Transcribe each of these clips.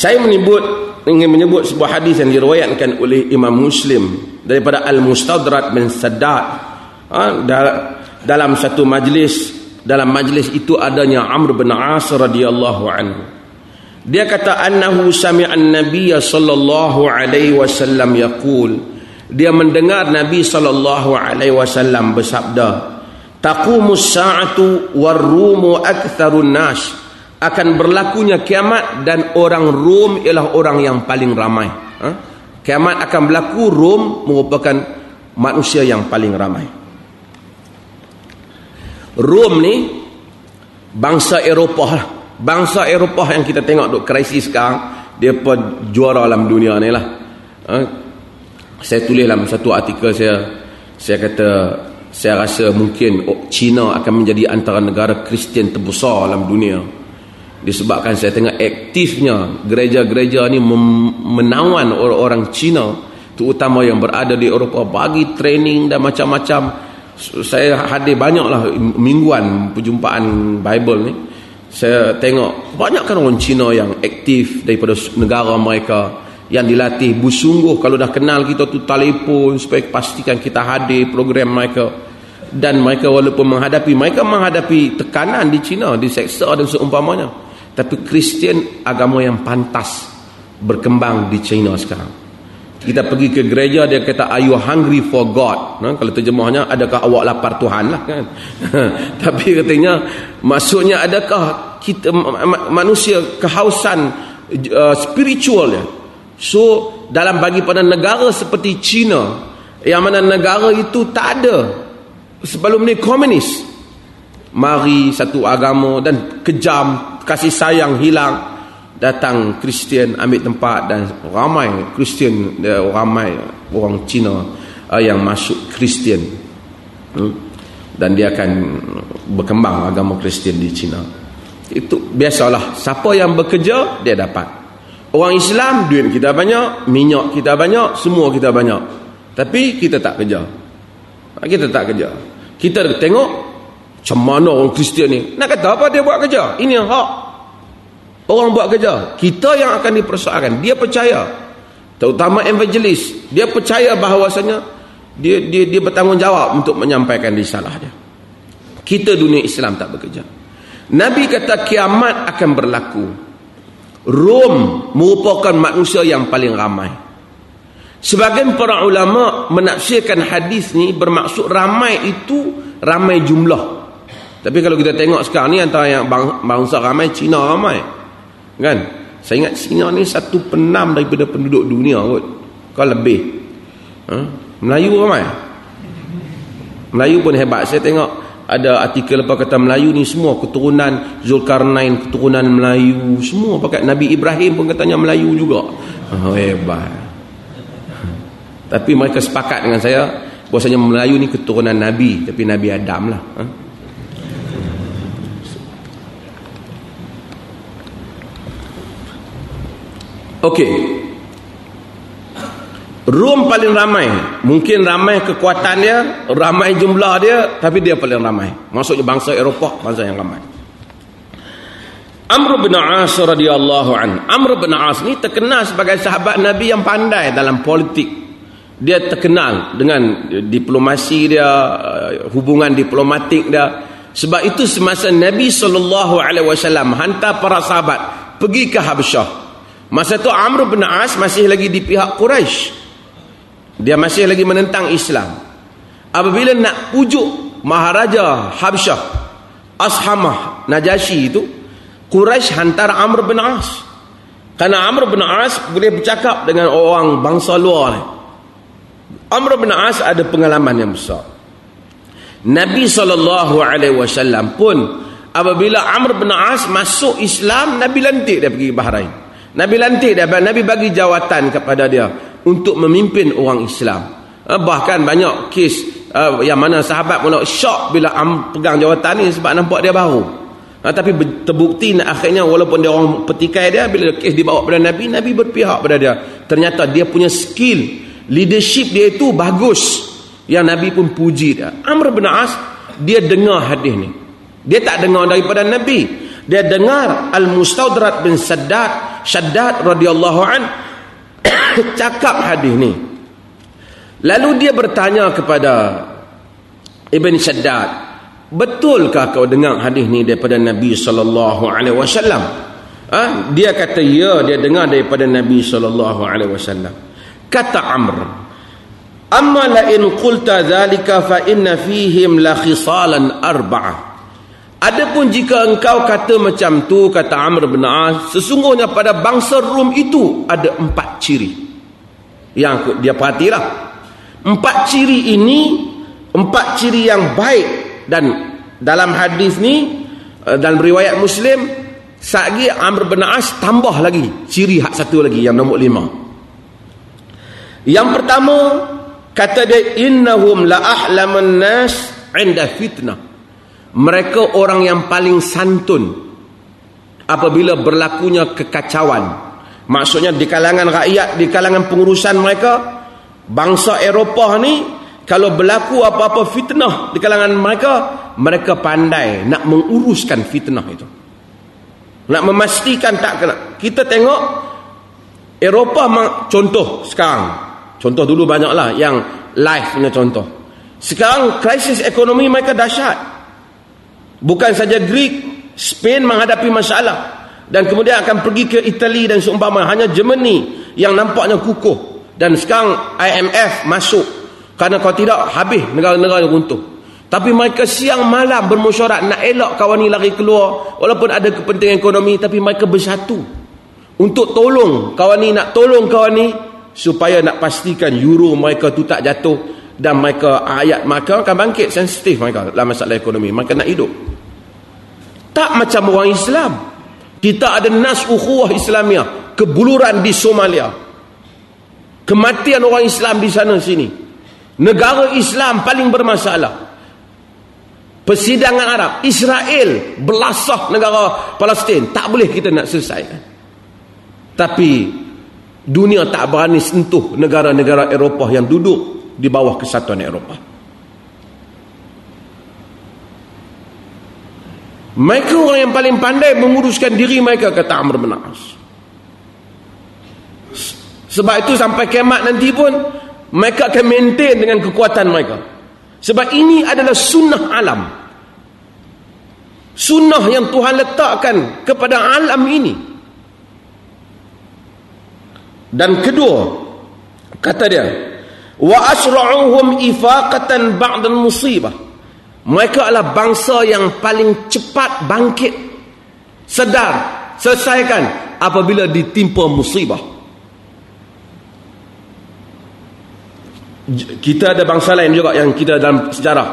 saya menyebut ingin menyebut sebuah hadis yang diriwayatkan oleh Imam Muslim daripada Al-Mustadrak bin Saddad. Ha, dalam satu majlis dalam majlis itu adanya Amr bin As radhiyallahu anhu. Dia kata annahu sami'an nabiyya sallallahu alaihi wasallam yaqul. Dia mendengar Nabi sallallahu alaihi wasallam bersabda taqumus sa'atu war-rumu aktsarun nas akan berlakunya kiamat dan orang Rom ialah orang yang paling ramai. Ha? Kiamat akan berlaku Rom merupakan manusia yang paling ramai. Rom ni bangsa Eropah lah. Bangsa Eropah yang kita tengok duk krisis sekarang dia pun juara dalam dunia ni lah. Ha? Saya tulis dalam satu artikel saya saya kata saya rasa mungkin China akan menjadi antara negara Kristian terbesar dalam dunia disebabkan saya tengok aktifnya gereja-gereja ni menawan orang-orang Cina terutama yang berada di Eropah bagi training dan macam-macam. Saya hadir banyaklah mingguan perjumpaan Bible ni. Saya tengok banyak kan orang Cina yang aktif daripada negara mereka yang dilatih bersungguh. Kalau dah kenal kita tu telefon supaya pastikan kita hadir program mereka. Dan mereka walaupun menghadapi mereka menghadapi tekanan di Cina di seksa dan seumpamanya tapi Kristian agama yang pantas berkembang di China sekarang. Kita pergi ke gereja dia kata are you hungry for God? Nah, kalau terjemahnya adakah awak lapar Tuhan lah kan. Tapi katanya maksudnya adakah kita manusia kehausan uh, spiritual ya. So dalam bagi pada negara seperti China yang mana negara itu tak ada sebelum ni komunis mari satu agama dan kejam kasih sayang hilang datang Kristian ambil tempat dan ramai Kristian ramai orang Cina uh, yang masuk Kristian. Hmm? dan dia akan berkembang agama Kristian di Cina. Itu biasalah. Siapa yang bekerja dia dapat. Orang Islam duit kita banyak minyak kita banyak semua kita banyak. Tapi kita tak kerja. Kita tak kerja. Kita tengok macam mana orang Kristian ni? Nak kata apa dia buat kerja? Ini yang hak. Orang buat kerja. Kita yang akan dipersoalkan. Dia percaya. Terutama evangelis. Dia percaya bahawasanya dia dia dia bertanggungjawab untuk menyampaikan risalah dia. Kita dunia Islam tak bekerja. Nabi kata kiamat akan berlaku. Rom merupakan manusia yang paling ramai. Sebagian para ulama menafsirkan hadis ni bermaksud ramai itu ramai jumlah. Tapi kalau kita tengok sekarang ni antara yang bangsa ramai Cina ramai. Kan? Saya ingat Cina ni satu penam daripada penduduk dunia kot. Kau lebih. Ha? Melayu ramai. Melayu pun hebat. Saya tengok ada artikel apa kata Melayu ni semua keturunan Zulkarnain, keturunan Melayu, semua pakai Nabi Ibrahim pun katanya Melayu juga. Oh, hebat. Tapi mereka sepakat dengan saya bahasanya Melayu ni keturunan Nabi, tapi Nabi Adam lah. Ha? Okey. Rom paling ramai. Mungkin ramai kekuatan dia, ramai jumlah dia, tapi dia paling ramai. Maksudnya bangsa Eropah, bangsa yang ramai. Amr bin As radhiyallahu an. Amr bin As ni terkenal sebagai sahabat Nabi yang pandai dalam politik. Dia terkenal dengan diplomasi dia, hubungan diplomatik dia. Sebab itu semasa Nabi wasallam hantar para sahabat pergi ke Habsyah Masa tu Amr bin As masih lagi di pihak Quraisy. Dia masih lagi menentang Islam. Apabila nak pujuk Maharaja Habsyah Ashamah Najasyi itu, Quraisy hantar Amr bin As. Karena Amr bin As boleh bercakap dengan orang bangsa luar. Amr bin As ada pengalaman yang besar. Nabi SAW pun apabila Amr bin As masuk Islam, Nabi lantik dia pergi Bahrain. Nabi lantik dia Nabi bagi jawatan kepada dia untuk memimpin orang Islam. Eh, bahkan banyak kes uh, yang mana sahabat mula syok bila pegang jawatan ni sebab nampak dia baru. Uh, tapi terbukti akhirnya walaupun dia orang petikai dia bila kes dibawa kepada Nabi, Nabi berpihak pada dia. Ternyata dia punya skill, leadership dia itu bagus. Yang Nabi pun puji dia. Amr bin As dia dengar hadis ni. Dia tak dengar daripada Nabi. Dia dengar Al-Mustadrat bin Saddad Syaddad radhiyallahu an cakap hadis ni. Lalu dia bertanya kepada Ibn Syaddad, "Betulkah kau dengar hadis ni daripada Nabi sallallahu alaihi wasallam?" Ha? dia kata ya dia dengar daripada Nabi sallallahu alaihi wasallam. Kata Amr, "Amma la in qulta dhalika fa inna fihim la khisalan arba'ah." Adapun jika engkau kata macam tu kata Amr bin As sesungguhnya pada bangsa Rom itu ada empat ciri. Yang dia perhatilah. Empat ciri ini empat ciri yang baik. Dan dalam hadis ni eh, dalam riwayat Muslim sagi Amr bin As tambah lagi ciri hak satu lagi yang nombor lima. Yang pertama kata dia innahum la ahlamun nas inda fitnah mereka orang yang paling santun apabila berlakunya kekacauan. Maksudnya di kalangan rakyat di kalangan pengurusan mereka bangsa Eropah ni kalau berlaku apa-apa fitnah di kalangan mereka mereka pandai nak menguruskan fitnah itu. Nak memastikan tak kena. Kita tengok Eropah contoh sekarang. Contoh dulu banyaklah yang live punya contoh. Sekarang krisis ekonomi mereka dahsyat Bukan saja Greek, Spain menghadapi masalah dan kemudian akan pergi ke Itali dan seumpama hanya Germany yang nampaknya kukuh dan sekarang IMF masuk kerana kalau tidak habis negara-negara runtuh. Tapi mereka siang malam bermusyarat nak elak kawan ni lari keluar walaupun ada kepentingan ekonomi tapi mereka bersatu untuk tolong kawan ni nak tolong kawan ni supaya nak pastikan euro mereka tu tak jatuh dan mereka ayat mereka akan bangkit sensitif mereka dalam masalah ekonomi. Mereka nak hidup. Tak macam orang Islam. Kita ada nas ukhuwah Islamiah kebuluran di Somalia. Kematian orang Islam di sana sini. Negara Islam paling bermasalah. Persidangan Arab. Israel belasah negara Palestin. Tak boleh kita nak selesaikan. Tapi dunia tak berani sentuh negara-negara Eropah yang duduk di bawah kesatuan Eropah. Mereka orang yang paling pandai menguruskan diri mereka kata Amr bin As. Sebab itu sampai kiamat nanti pun mereka akan maintain dengan kekuatan mereka. Sebab ini adalah sunnah alam. Sunnah yang Tuhan letakkan kepada alam ini. Dan kedua, kata dia, wa asra'uhum ifaqatan ba'da musibah. Mereka adalah bangsa yang paling cepat bangkit. Sedar selesaikan apabila ditimpa musibah. Kita ada bangsa lain juga yang kita dalam sejarah.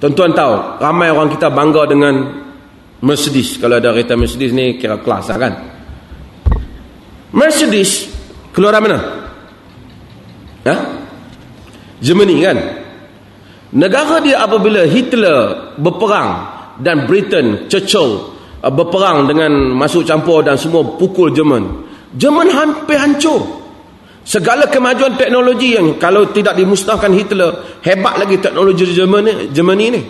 Tuan-tuan tahu ramai orang kita bangga dengan Mercedes. Kalau ada kereta Mercedes ni kira kelas lah kan? Mercedes keluar mana? Ha? Germany kan? Negara dia apabila Hitler berperang dan Britain Churchill uh, berperang dengan masuk campur dan semua pukul Jerman Jerman hampir hancur. Segala kemajuan teknologi yang kalau tidak dimusnahkan Hitler hebat lagi teknologi Jerman Germany ni.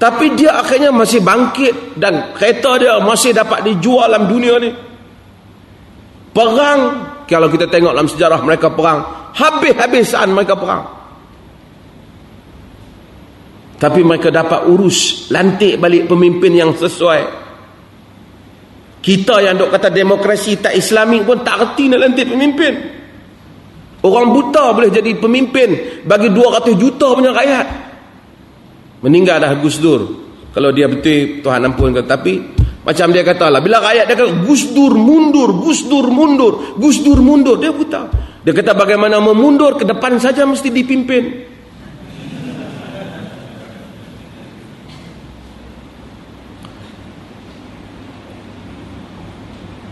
Tapi dia akhirnya masih bangkit dan kereta dia masih dapat dijual dalam dunia ni. Perang kalau kita tengok dalam sejarah mereka perang habis-habisan mereka perang. Tapi mereka dapat urus lantik balik pemimpin yang sesuai. Kita yang dok kata demokrasi tak islami pun tak reti nak lantik pemimpin. Orang buta boleh jadi pemimpin bagi 200 juta punya rakyat. Meninggal dah Gus Dur. Kalau dia betul Tuhan ampun tapi macam dia kata lah bila rakyat dia kata Gus Dur mundur Gus Dur mundur Gus Dur mundur dia buta dia kata bagaimana memundur ke depan saja mesti dipimpin.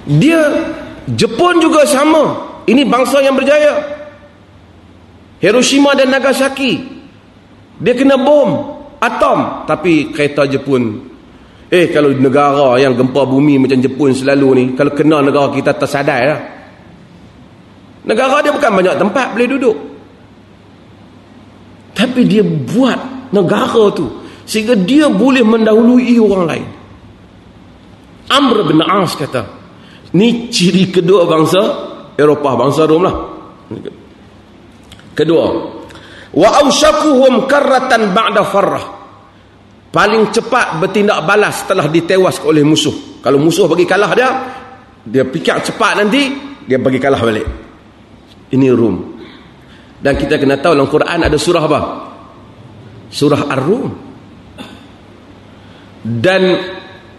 Dia Jepun juga sama. Ini bangsa yang berjaya. Hiroshima dan Nagasaki. Dia kena bom atom tapi kereta Jepun eh kalau negara yang gempa bumi macam Jepun selalu ni kalau kena negara kita tersadai lah Negara dia bukan banyak tempat boleh duduk. Tapi dia buat negara tu sehingga dia boleh mendahului orang lain. Amr bin As kata, Ni ciri kedua bangsa Eropah, bangsa Rom lah. Kedua. Wa awsyakuhum karratan ba'da farrah. Paling cepat bertindak balas setelah ditewas oleh musuh. Kalau musuh bagi kalah dia, dia fikir cepat nanti, dia bagi kalah balik. Ini Rom. Dan kita kena tahu dalam Quran ada surah apa? Surah Ar-Rum. Dan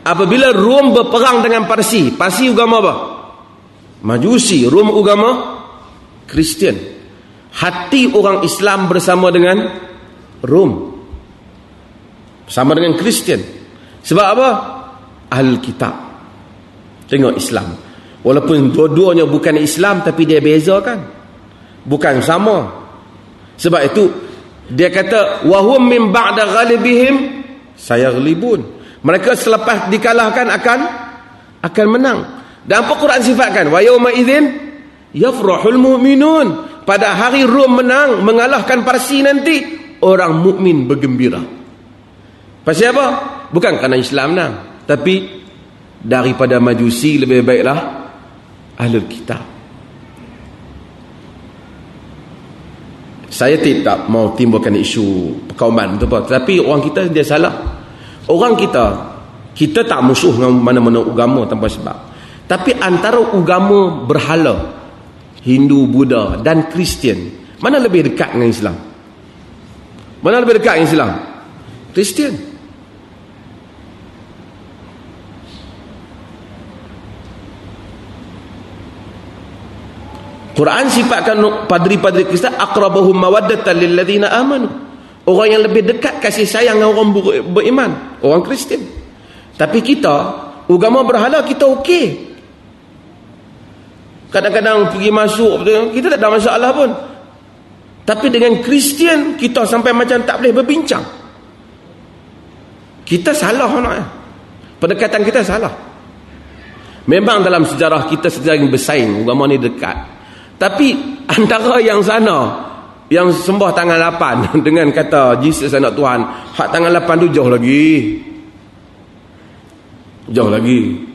apabila Rom berperang dengan Parsi, Parsi agama apa? Majusi, Rom agama Kristian. Hati orang Islam bersama dengan Rom. Sama dengan Kristian. Sebab apa? Ahli kitab. Tengok Islam. Walaupun dua-duanya bukan Islam tapi dia beza kan? Bukan sama. Sebab itu dia kata wahum min ba'da ghalibihim sayaglibun. Mereka selepas dikalahkan akan akan menang. Dan apa Quran sifatkan? Wa yauma idzin yafrahul mu'minun. Pada hari Rom menang mengalahkan Parsi nanti orang mukmin bergembira. Pasal apa? Bukan kerana Islam menang, tapi daripada Majusi lebih baiklah ahlul kitab. Saya tidak mau timbulkan isu perkauman tu apa, tapi orang kita dia salah. Orang kita kita tak musuh dengan mana-mana agama tanpa sebab. Tapi antara agama berhala Hindu, Buddha dan Kristian, mana lebih dekat dengan Islam? Mana lebih dekat dengan Islam? Kristian. Quran sifatkan padri-padri Kristen aqrabahum mawaddatan lil ladzina amanu. Orang yang lebih dekat kasih sayang dengan orang beriman, orang Kristian. Tapi kita agama berhala kita okey. Kadang-kadang pergi masuk kita tak ada masalah pun. Tapi dengan Kristian kita sampai macam tak boleh berbincang. Kita salah nak. Pendekatan kita salah. Memang dalam sejarah kita sedang bersaing agama ni dekat. Tapi antara yang sana yang sembah tangan lapan dengan kata Jesus anak Tuhan, hak tangan lapan tu jauh lagi. Jauh lagi.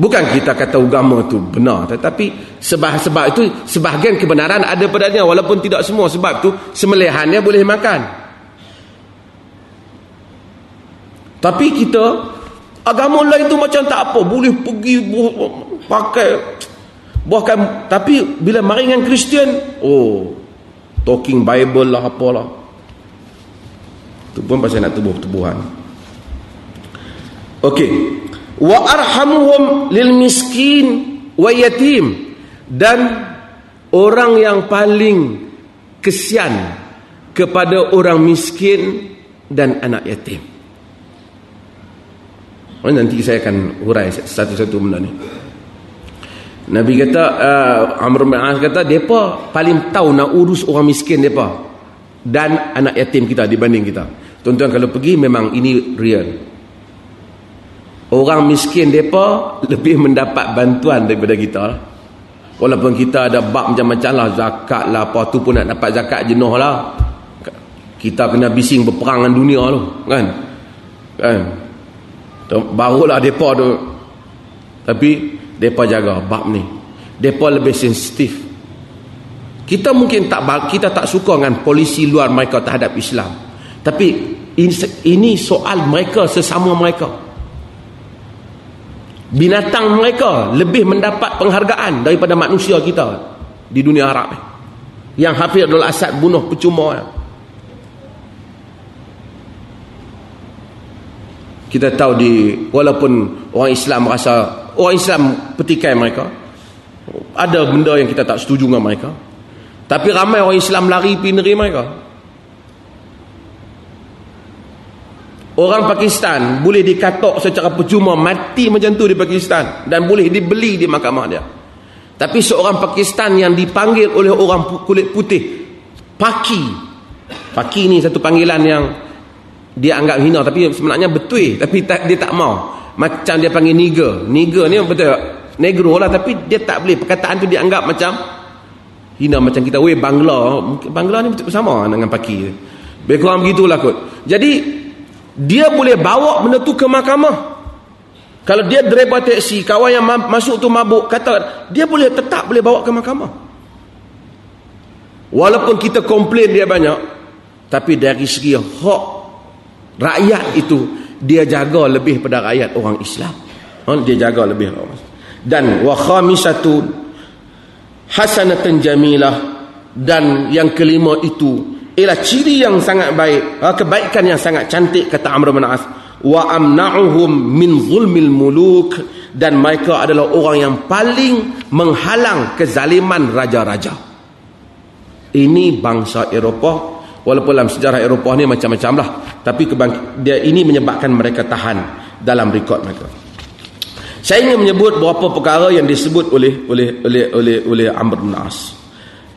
Bukan kita kata agama tu benar tetapi sebab sebab itu sebahagian kebenaran ada padanya walaupun tidak semua sebab tu semelehannya boleh makan. Tapi kita agama lain tu macam tak apa boleh pergi pakai bahkan tapi bila mari dengan Kristian oh talking bible lah apalah. Tu pun pasal nak tubuh-tubuhan. Okey. Wa arhamuhum lil miskin wa yatim. Dan orang yang paling kesian kepada orang miskin dan anak yatim. Nanti saya akan hurai satu-satu benda ni. Nabi kata uh, Amr bin As kata depa paling tahu nak urus orang miskin depa dan anak yatim kita dibanding kita. Tuan-tuan kalau pergi memang ini real. Orang miskin depa lebih mendapat bantuan daripada kita lah. Walaupun kita ada bab macam-macam lah zakat lah apa tu pun nak dapat zakat jenuh lah. Kita kena bising berperang dengan dunia tu kan. Kan. Barulah depa tu tapi Depa jaga bab ni. Depa lebih sensitif. Kita mungkin tak kita tak suka dengan polisi luar mereka terhadap Islam. Tapi ini soal mereka sesama mereka. Binatang mereka lebih mendapat penghargaan daripada manusia kita di dunia Arab. Yang Hafiz Abdul Asad bunuh percuma. Kita tahu di walaupun orang Islam rasa orang Islam petikai mereka. Ada benda yang kita tak setuju dengan mereka. Tapi ramai orang Islam lari pergi negeri mereka. Orang Pakistan boleh dikatok secara percuma mati macam tu di Pakistan dan boleh dibeli di mahkamah dia. Tapi seorang Pakistan yang dipanggil oleh orang kulit putih Paki. Paki ni satu panggilan yang dia anggap hina tapi sebenarnya betul tapi tak, dia tak mau macam dia panggil niger niger ni betul negro lah tapi dia tak boleh. Perkataan tu dianggap macam hina macam kita weh bangla. Bangla ni betul sama dengan paki lebih kurang begitulah kot. Jadi dia boleh bawa benda tu ke mahkamah. Kalau dia driver taksi, kawan yang masuk tu mabuk, kata dia boleh tetap boleh bawa ke mahkamah. Walaupun kita komplain dia banyak, tapi dari segi hak rakyat itu, dia jaga lebih pada rakyat orang Islam. Ha, dia jaga lebih Dan wa khamisatu hasanatan jamilah. Dan yang kelima itu ialah ciri yang sangat baik, ha, kebaikan yang sangat cantik kata Amr bin As. Wa amna'uhum min zulmil muluk. Dan mereka adalah orang yang paling menghalang kezaliman raja-raja. Ini bangsa Eropah walaupun dalam sejarah Eropah ni macam-macam lah. Tapi dia ini menyebabkan mereka tahan dalam rekod mereka. Saya ingin menyebut beberapa perkara yang disebut oleh oleh oleh oleh oleh Amr bin As.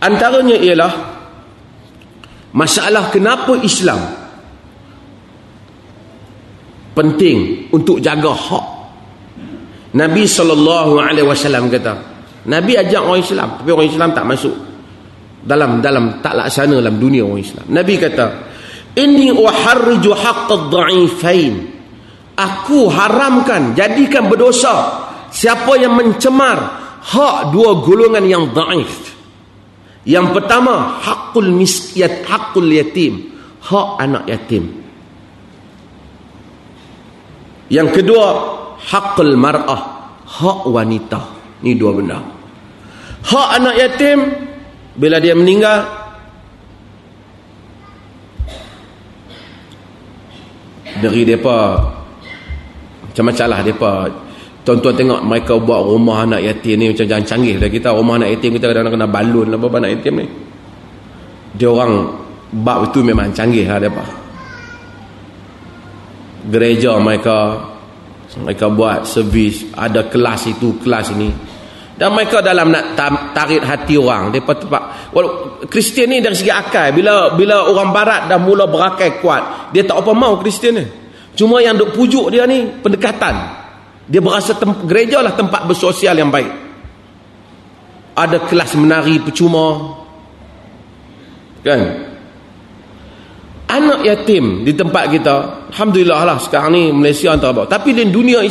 Antaranya ialah masalah kenapa Islam penting untuk jaga hak. Nabi SAW kata Nabi ajak orang Islam tapi orang Islam tak masuk dalam dalam tak laksana dalam dunia orang Islam Nabi kata inni uharriju haqqad dha'ifain aku haramkan jadikan berdosa siapa yang mencemar hak dua golongan yang dhaif yang pertama hakul misyat hakul yatim hak anak yatim yang kedua, hakul mar'ah, hak wanita. Ini dua benda. Hak anak yatim bila dia meninggal dari depa macam-macam lah depa. Tuan-tuan tengok mereka buat rumah anak yatim ni macam jangan canggih dah kita. Rumah anak yatim kita kadang-kadang kena balun lah apa anak yatim ni. Dia orang bab itu memang canggih lah depa. Gereja mereka mereka buat servis ada kelas itu kelas ini dan mereka dalam nak tarik hati orang. Mereka tempat Kristian ni dari segi akal bila bila orang barat dah mula berakai kuat dia tak apa mau Kristian ni. Cuma yang duk pujuk dia ni pendekatan. Dia berasa gereja lah tempat bersosial yang baik. Ada kelas menari percuma. Kan? Anak yatim di tempat kita Alhamdulillah lah sekarang ni Malaysia antara tapi di dunia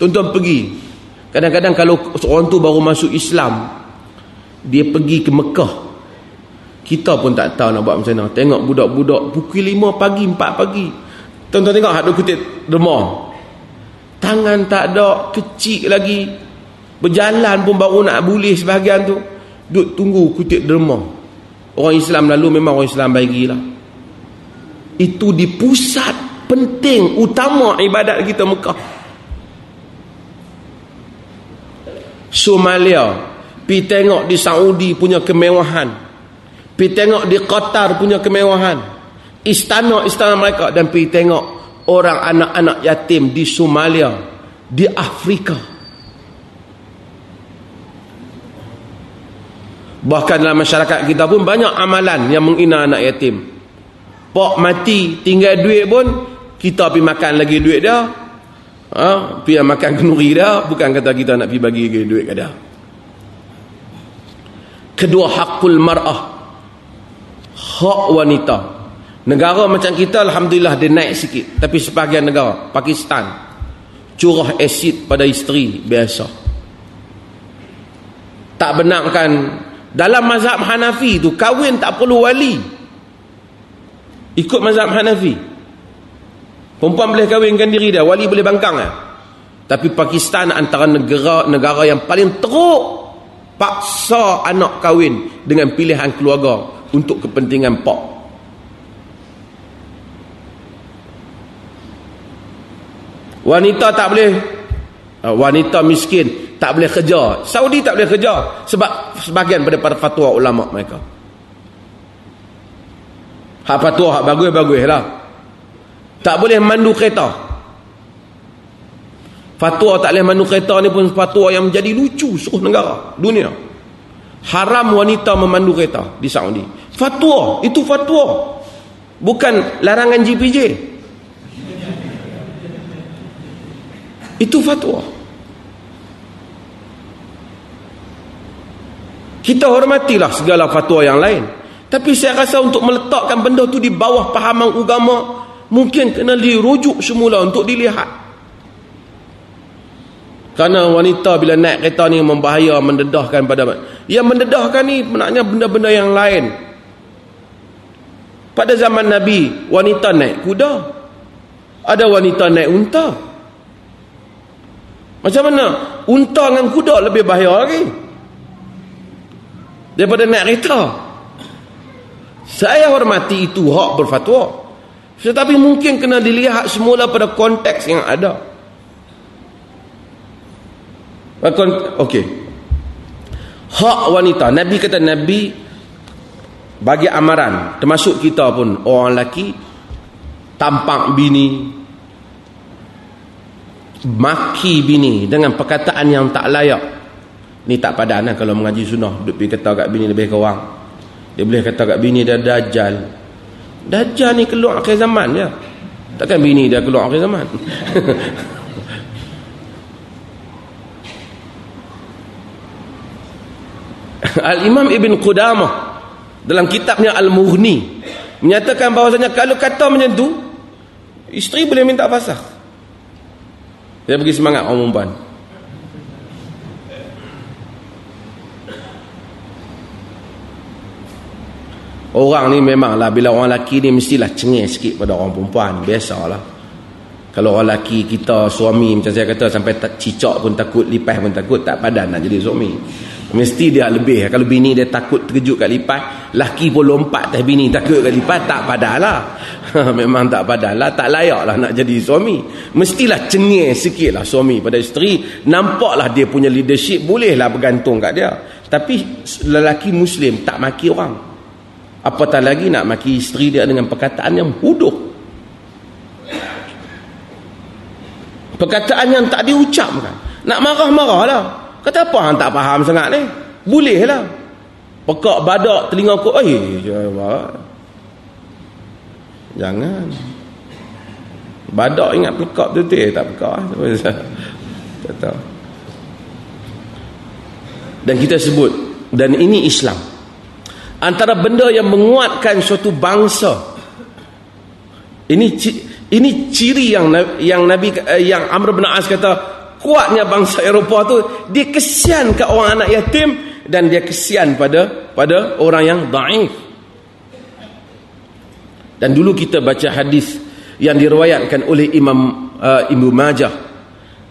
tuan-tuan pergi kadang-kadang kalau seorang tu baru masuk Islam dia pergi ke Mekah kita pun tak tahu nak buat macam mana. Tengok budak-budak pukul 5 pagi 4 pagi. Tuan-tuan tengok hak kutip demam. Tangan tak ada kecil lagi. Berjalan pun baru nak boleh sebahagian tu. Duduk tunggu kutip derma orang Islam lalu memang orang Islam bagilah itu di pusat penting utama ibadat kita Mekah Somalia pi tengok di Saudi punya kemewahan pi tengok di Qatar punya kemewahan istana-istana mereka dan pi tengok orang anak-anak yatim di Somalia di Afrika bahkan dalam masyarakat kita pun banyak amalan yang menghina anak yatim Pak mati tinggal duit pun kita pergi makan lagi duit dia. Ha, pergi makan kenuri dia bukan kata kita nak pergi bagi duit ke dia. Kedua hakul mar'ah. Hak wanita. Negara macam kita alhamdulillah dia naik sikit tapi sebahagian negara Pakistan curah asid pada isteri biasa. Tak benarkan dalam mazhab Hanafi tu kahwin tak perlu wali. Ikut mazhab Hanafi. Perempuan boleh kahwinkan diri dia, wali boleh bangkang lah. Tapi Pakistan antara negara negara yang paling teruk paksa anak kahwin dengan pilihan keluarga untuk kepentingan pak. Wanita tak boleh uh, wanita miskin tak boleh kerja. Saudi tak boleh kerja sebab sebahagian daripada fatwa ulama mereka. Hak patuah, hak bagus-bagus lah. Tak boleh mandu kereta. Fatwa tak boleh mandu kereta ni pun fatwa yang menjadi lucu seluruh negara, dunia. Haram wanita memandu kereta di Saudi. Fatwa, itu fatwa. Bukan larangan GPJ. Itu fatwa. Kita hormatilah segala fatwa yang lain. Tapi saya rasa untuk meletakkan benda tu di bawah pahaman agama mungkin kena dirujuk semula untuk dilihat. Kerana wanita bila naik kereta ni membahaya, mendedahkan pada Yang mendedahkan ni maknanya benda-benda yang lain. Pada zaman Nabi, wanita naik kuda. Ada wanita naik unta. Macam mana? Unta dengan kuda lebih bahaya lagi. Daripada naik kereta. Saya hormati itu hak berfatwa. Tetapi mungkin kena dilihat semula pada konteks yang ada. Okey. Hak wanita. Nabi kata Nabi bagi amaran. Termasuk kita pun orang lelaki. Tampak bini. Maki bini dengan perkataan yang tak layak. Ni tak padan lah kalau mengaji sunnah. Duduk pergi kata kat bini lebih kurang. Dia boleh kata kat bini dia dajjal. Dajjal ni keluar akhir zaman je. Takkan bini dia keluar akhir zaman. Al-Imam Ibn Qudamah dalam kitabnya Al-Mughni menyatakan bahawasanya kalau kata macam tu isteri boleh minta fasakh. Dia bagi semangat orang perempuan. Orang ni memanglah bila orang lelaki ni mestilah cengih sikit pada orang perempuan. Biasalah. Kalau orang lelaki kita suami macam saya kata sampai tak cicak pun takut, lipas pun takut, tak padan nak jadi suami. Mesti dia lebih. Kalau bini dia takut terkejut kat lipat, laki pun lompat atas bini takut kat lipat, tak padalah. Memang tak padalah. Tak layak lah nak jadi suami. Mestilah cengih sikit lah suami pada isteri. Nampaklah dia punya leadership, bolehlah bergantung kat dia. Tapi lelaki Muslim tak maki orang. Apatah lagi nak maki isteri dia dengan perkataan yang huduh. Perkataan yang tak diucapkan. Nak marah-marah lah. Kata apa hang tak faham sangat ni? Boleh lah. Pekak badak telinga aku. Eh, jangan. Badak ingat pekak tu tu. Tak pekak. Tak tahu. Dan kita sebut. Dan ini Islam. Antara benda yang menguatkan suatu bangsa. Ini ini ciri yang yang Nabi eh, yang Amr bin As kata kuatnya bangsa Eropah tu dia kesian ke orang anak yatim dan dia kesian pada pada orang yang daif dan dulu kita baca hadis yang diriwayatkan oleh Imam uh, Ibnu Majah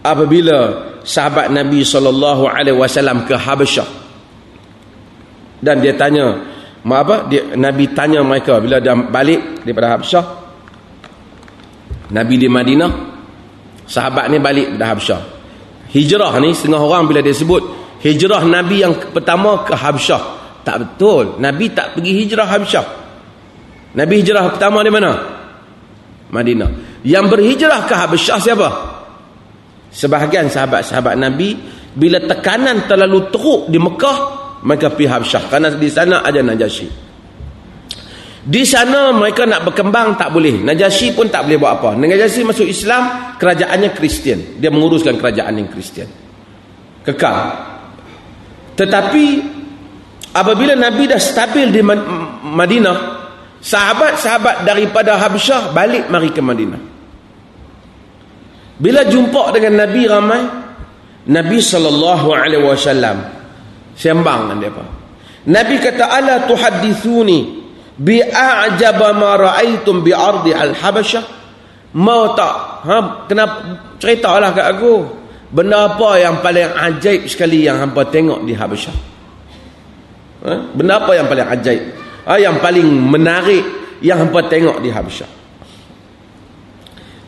apabila sahabat Nabi sallallahu alaihi wasallam ke Habasyah dan dia tanya apa? Dia Nabi tanya mereka bila dia balik daripada Habasyah Nabi di Madinah sahabat ni balik dari Habasyah hijrah ni setengah orang bila dia sebut hijrah Nabi yang pertama ke Habsyah. Tak betul. Nabi tak pergi hijrah Habsyah. Nabi hijrah pertama di mana? Madinah. Yang berhijrah ke Habsyah siapa? sebahagian sahabat-sahabat Nabi bila tekanan terlalu teruk di Mekah mereka pergi Habsyah kerana di sana ada Najasyi di sana mereka nak berkembang tak boleh. Najasyi pun tak boleh buat apa. Najasyi masuk Islam, kerajaannya Kristian. Dia menguruskan kerajaan yang Kristian. Kekal. Tetapi apabila Nabi dah stabil di Madinah, sahabat-sahabat daripada Habsyah balik mari ke Madinah. Bila jumpa dengan Nabi ramai, Nabi sallallahu alaihi wasallam sembang dengan depa. Nabi kata ala tuhaddithuni bi a'jaba ma ra'aytum bi ardi al-habasyah mau tak? Ha kenapa ceritalah kat aku. Benda apa yang paling ajaib sekali yang hangpa tengok di habasyah ha? Benda apa yang paling ajaib? Ha yang paling menarik yang hangpa tengok di habasyah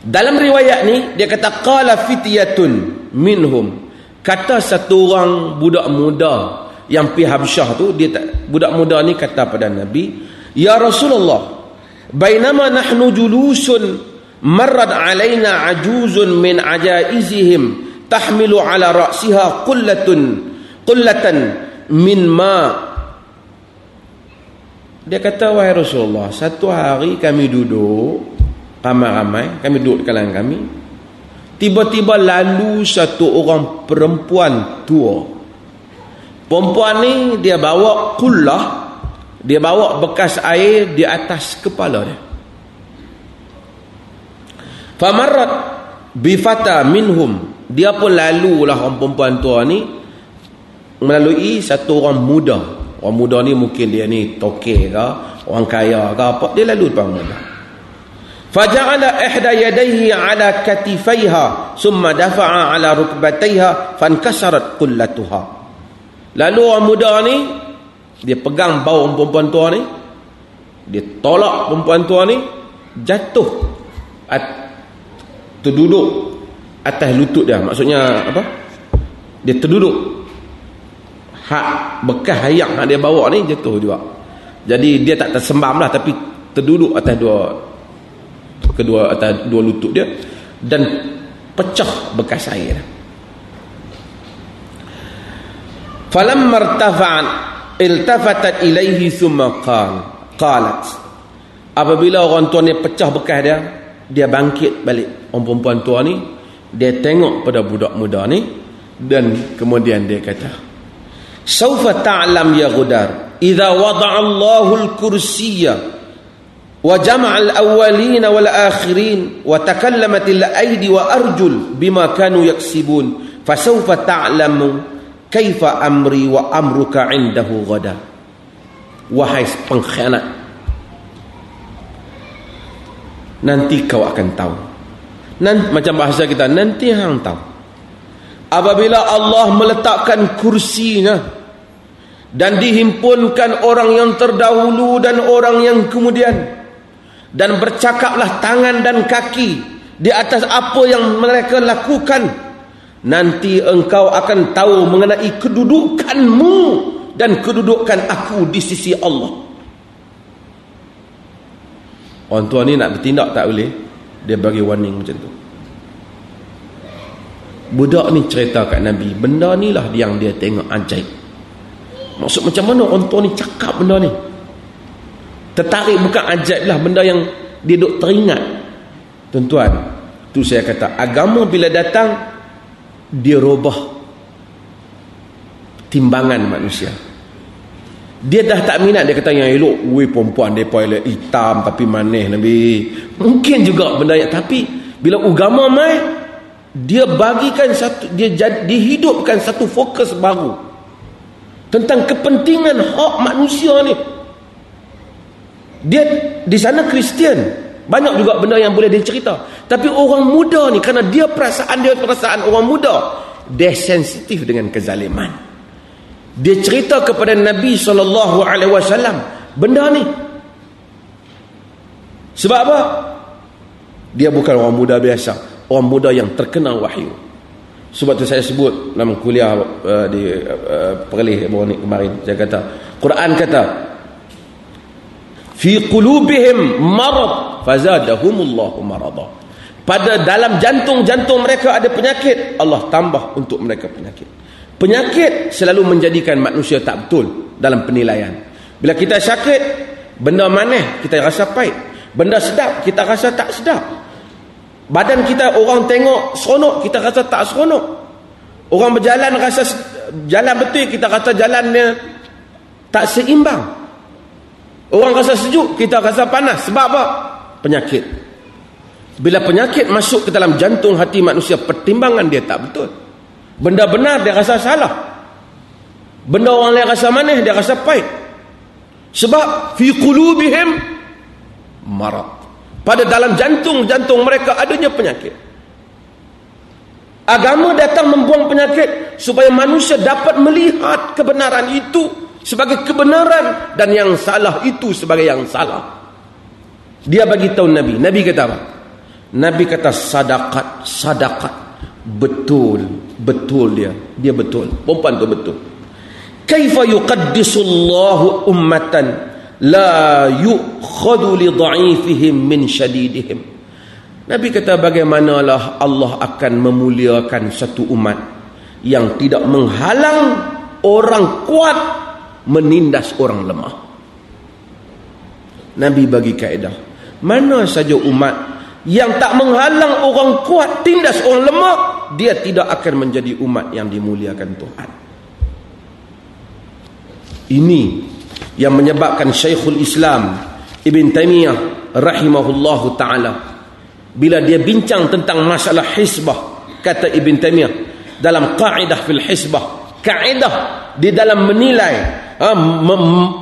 dalam riwayat ni dia kata qala fityatun minhum kata satu orang budak muda yang pi Habsyah tu dia tak, budak muda ni kata pada Nabi Ya Rasulullah, bainama nahnu julusun marrad alaina ajuzun min ajaizihim tahmilu ala ra'siha qullatun qullatan min ma. Dia kata wahai Rasulullah satu hari kami duduk ramai-ramai kami duduk di kalangan kami tiba-tiba lalu satu orang perempuan tua. Perempuan ni dia bawa kullah dia bawa bekas air di atas kepala dia. Famarrat bifata minhum. Dia pun lalulah orang perempuan tua ni melalui satu orang muda. Orang muda ni mungkin dia ni toke ke orang kaya ke apa dia lalu depan muda faja'ala ihda yadayhi ala katifaiha summa dafa'a ala rukbataiha fankasarat kullatuha lalu orang muda ni dia pegang bau perempuan tua ni dia tolak perempuan tua ni jatuh at, terduduk atas lutut dia. Maksudnya apa? Dia terduduk. Hak bekas hayat yang dia bawa ni jatuh juga. Jadi dia tak tersembam lah tapi terduduk atas dua kedua atas dua lutut dia dan pecah bekas air. Falam martafa'an iltafatat ilaihi thumma qal qalat. Apabila orang tua ni pecah bekas dia dia bangkit balik. Orang perempuan tua ni dia tengok pada budak muda ni dan kemudian dia kata saufa ta'lam ya ghudar? Idza wada'a Allahu al-kursiyya wa takallamat al-aydi wa arjul bima kanu yaksibun. Fasawfa ta'lamu kaifa amri wa amruka 'indahu ghada wahai pengkhianat nanti kau akan tahu. Nanti, macam bahasa kita nanti hang tahu. Apabila Allah meletakkan kursinya dan dihimpunkan orang yang terdahulu dan orang yang kemudian dan bercakaplah tangan dan kaki di atas apa yang mereka lakukan. Nanti engkau akan tahu mengenai kedudukanmu dan kedudukan aku di sisi Allah. Orang tua ni nak bertindak tak boleh. Dia bagi warning macam tu. Budak ni cerita kat Nabi benda ni lah yang dia tengok ajaib maksud macam mana orang tua ni cakap benda ni tertarik bukan ajaib lah benda yang dia duk teringat. Tuan-tuan tu saya kata agama bila datang dia robah timbangan manusia. Dia dah tak minat dia kata yang elok weh perempuan depa elok hitam tapi manis nabi. Mungkin juga benda yang tapi bila agama mai dia bagikan satu dia jadi dihidupkan satu fokus baru tentang kepentingan hak manusia ni dia di sana Kristian banyak juga benda yang boleh dia cerita tapi orang muda ni kerana dia perasaan dia perasaan orang muda dia sensitif dengan kezaliman dia cerita kepada Nabi sallallahu alaihi wasallam benda ni. Sebab apa? Dia bukan orang muda biasa, orang muda yang terkena wahyu. Sebab tu saya sebut dalam kuliah uh, di uh, Perlis ni kemarin saya kata Quran kata fi qulubihim marad fazadahumullahu marada. Pada dalam jantung-jantung mereka ada penyakit, Allah tambah untuk mereka penyakit. Penyakit selalu menjadikan manusia tak betul dalam penilaian. Bila kita sakit, benda mana kita rasa pahit. Benda sedap, kita rasa tak sedap. Badan kita orang tengok seronok, kita rasa tak seronok. Orang berjalan rasa jalan betul, kita rasa jalannya tak seimbang. Orang rasa sejuk, kita rasa panas. Sebab apa? Penyakit. Bila penyakit masuk ke dalam jantung hati manusia, pertimbangan dia tak betul. Benda benar dia rasa salah. Benda orang lain rasa manis dia rasa pahit. Sebab fi qulubihim marad. Pada dalam jantung-jantung mereka adanya penyakit. Agama datang membuang penyakit supaya manusia dapat melihat kebenaran itu sebagai kebenaran dan yang salah itu sebagai yang salah. Dia bagi tahu Nabi. Nabi kata apa? Nabi kata sadaqat, sadaqat. Betul betul dia dia betul perempuan tu betul kaifa yuqaddisullahu ummatan la yu'khadhu li dha'ifihim min shadidihim nabi kata bagaimanalah Allah akan memuliakan satu umat yang tidak menghalang orang kuat menindas orang lemah. Nabi bagi kaedah. Mana saja umat yang tak menghalang orang kuat tindas orang lemah dia tidak akan menjadi umat yang dimuliakan Tuhan. Ini yang menyebabkan Syekhul Islam Ibn Taymiyah rahimahullahu taala bila dia bincang tentang masalah hisbah kata Ibn Taymiyah dalam kaidah fil hisbah kaidah di dalam menilai ha,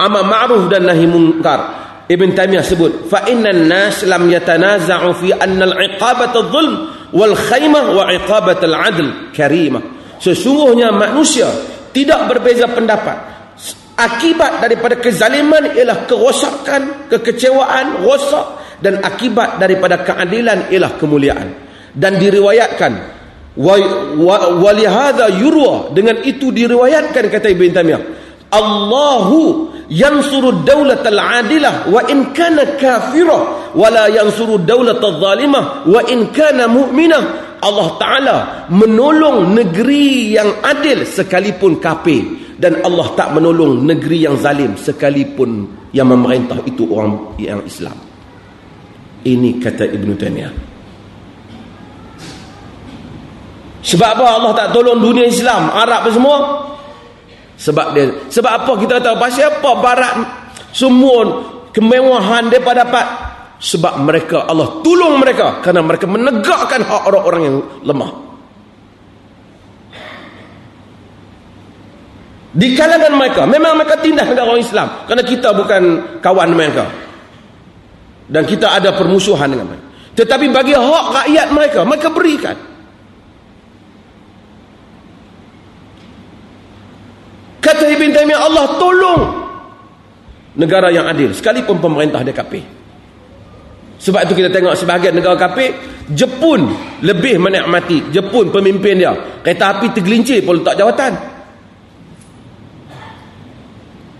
amal ma'ruf dan nahi munkar Ibn Taymiyah sebut fa innan nas lam yatanaza'u fi anna al-iqabata dhulm wal khaymah wa iqabata al-adl karimah. Sesungguhnya manusia tidak berbeza pendapat. Akibat daripada kezaliman ialah kerosakan, kekecewaan, rosak dan akibat daripada keadilan ialah kemuliaan. Dan diriwayatkan walihada yurwa. Dengan itu diriwayatkan kata Ibn Taymiyah Allahu yansuru daulat al-adilah wa in kana kafira wa la yansuru daulat al-zalimah wa in kana mu'minah. Allah Ta'ala menolong negeri yang adil sekalipun kafir dan Allah tak menolong negeri yang zalim sekalipun yang memerintah itu orang yang Islam. Ini kata Ibn Taymiyah. Sebab apa Allah tak tolong dunia Islam? Arab semua sebab dia sebab apa kita tahu? Pasal apa barat semua kemewahan mereka dapat? Sebab mereka Allah tolong mereka kerana mereka menegakkan hak orang-orang yang lemah. Di kalangan mereka memang mereka tindas dengan orang Islam kerana kita bukan kawan mereka. Dan kita ada permusuhan dengan mereka. Tetapi bagi hak rakyat mereka mereka berikan kata Ibn Taymiyah Allah tolong negara yang adil. Sekalipun pemerintah dia kapir sebab itu kita tengok sebahagian negara kapir Jepun lebih menikmati Jepun pemimpin dia. Kereta api tergelincir pun letak jawatan.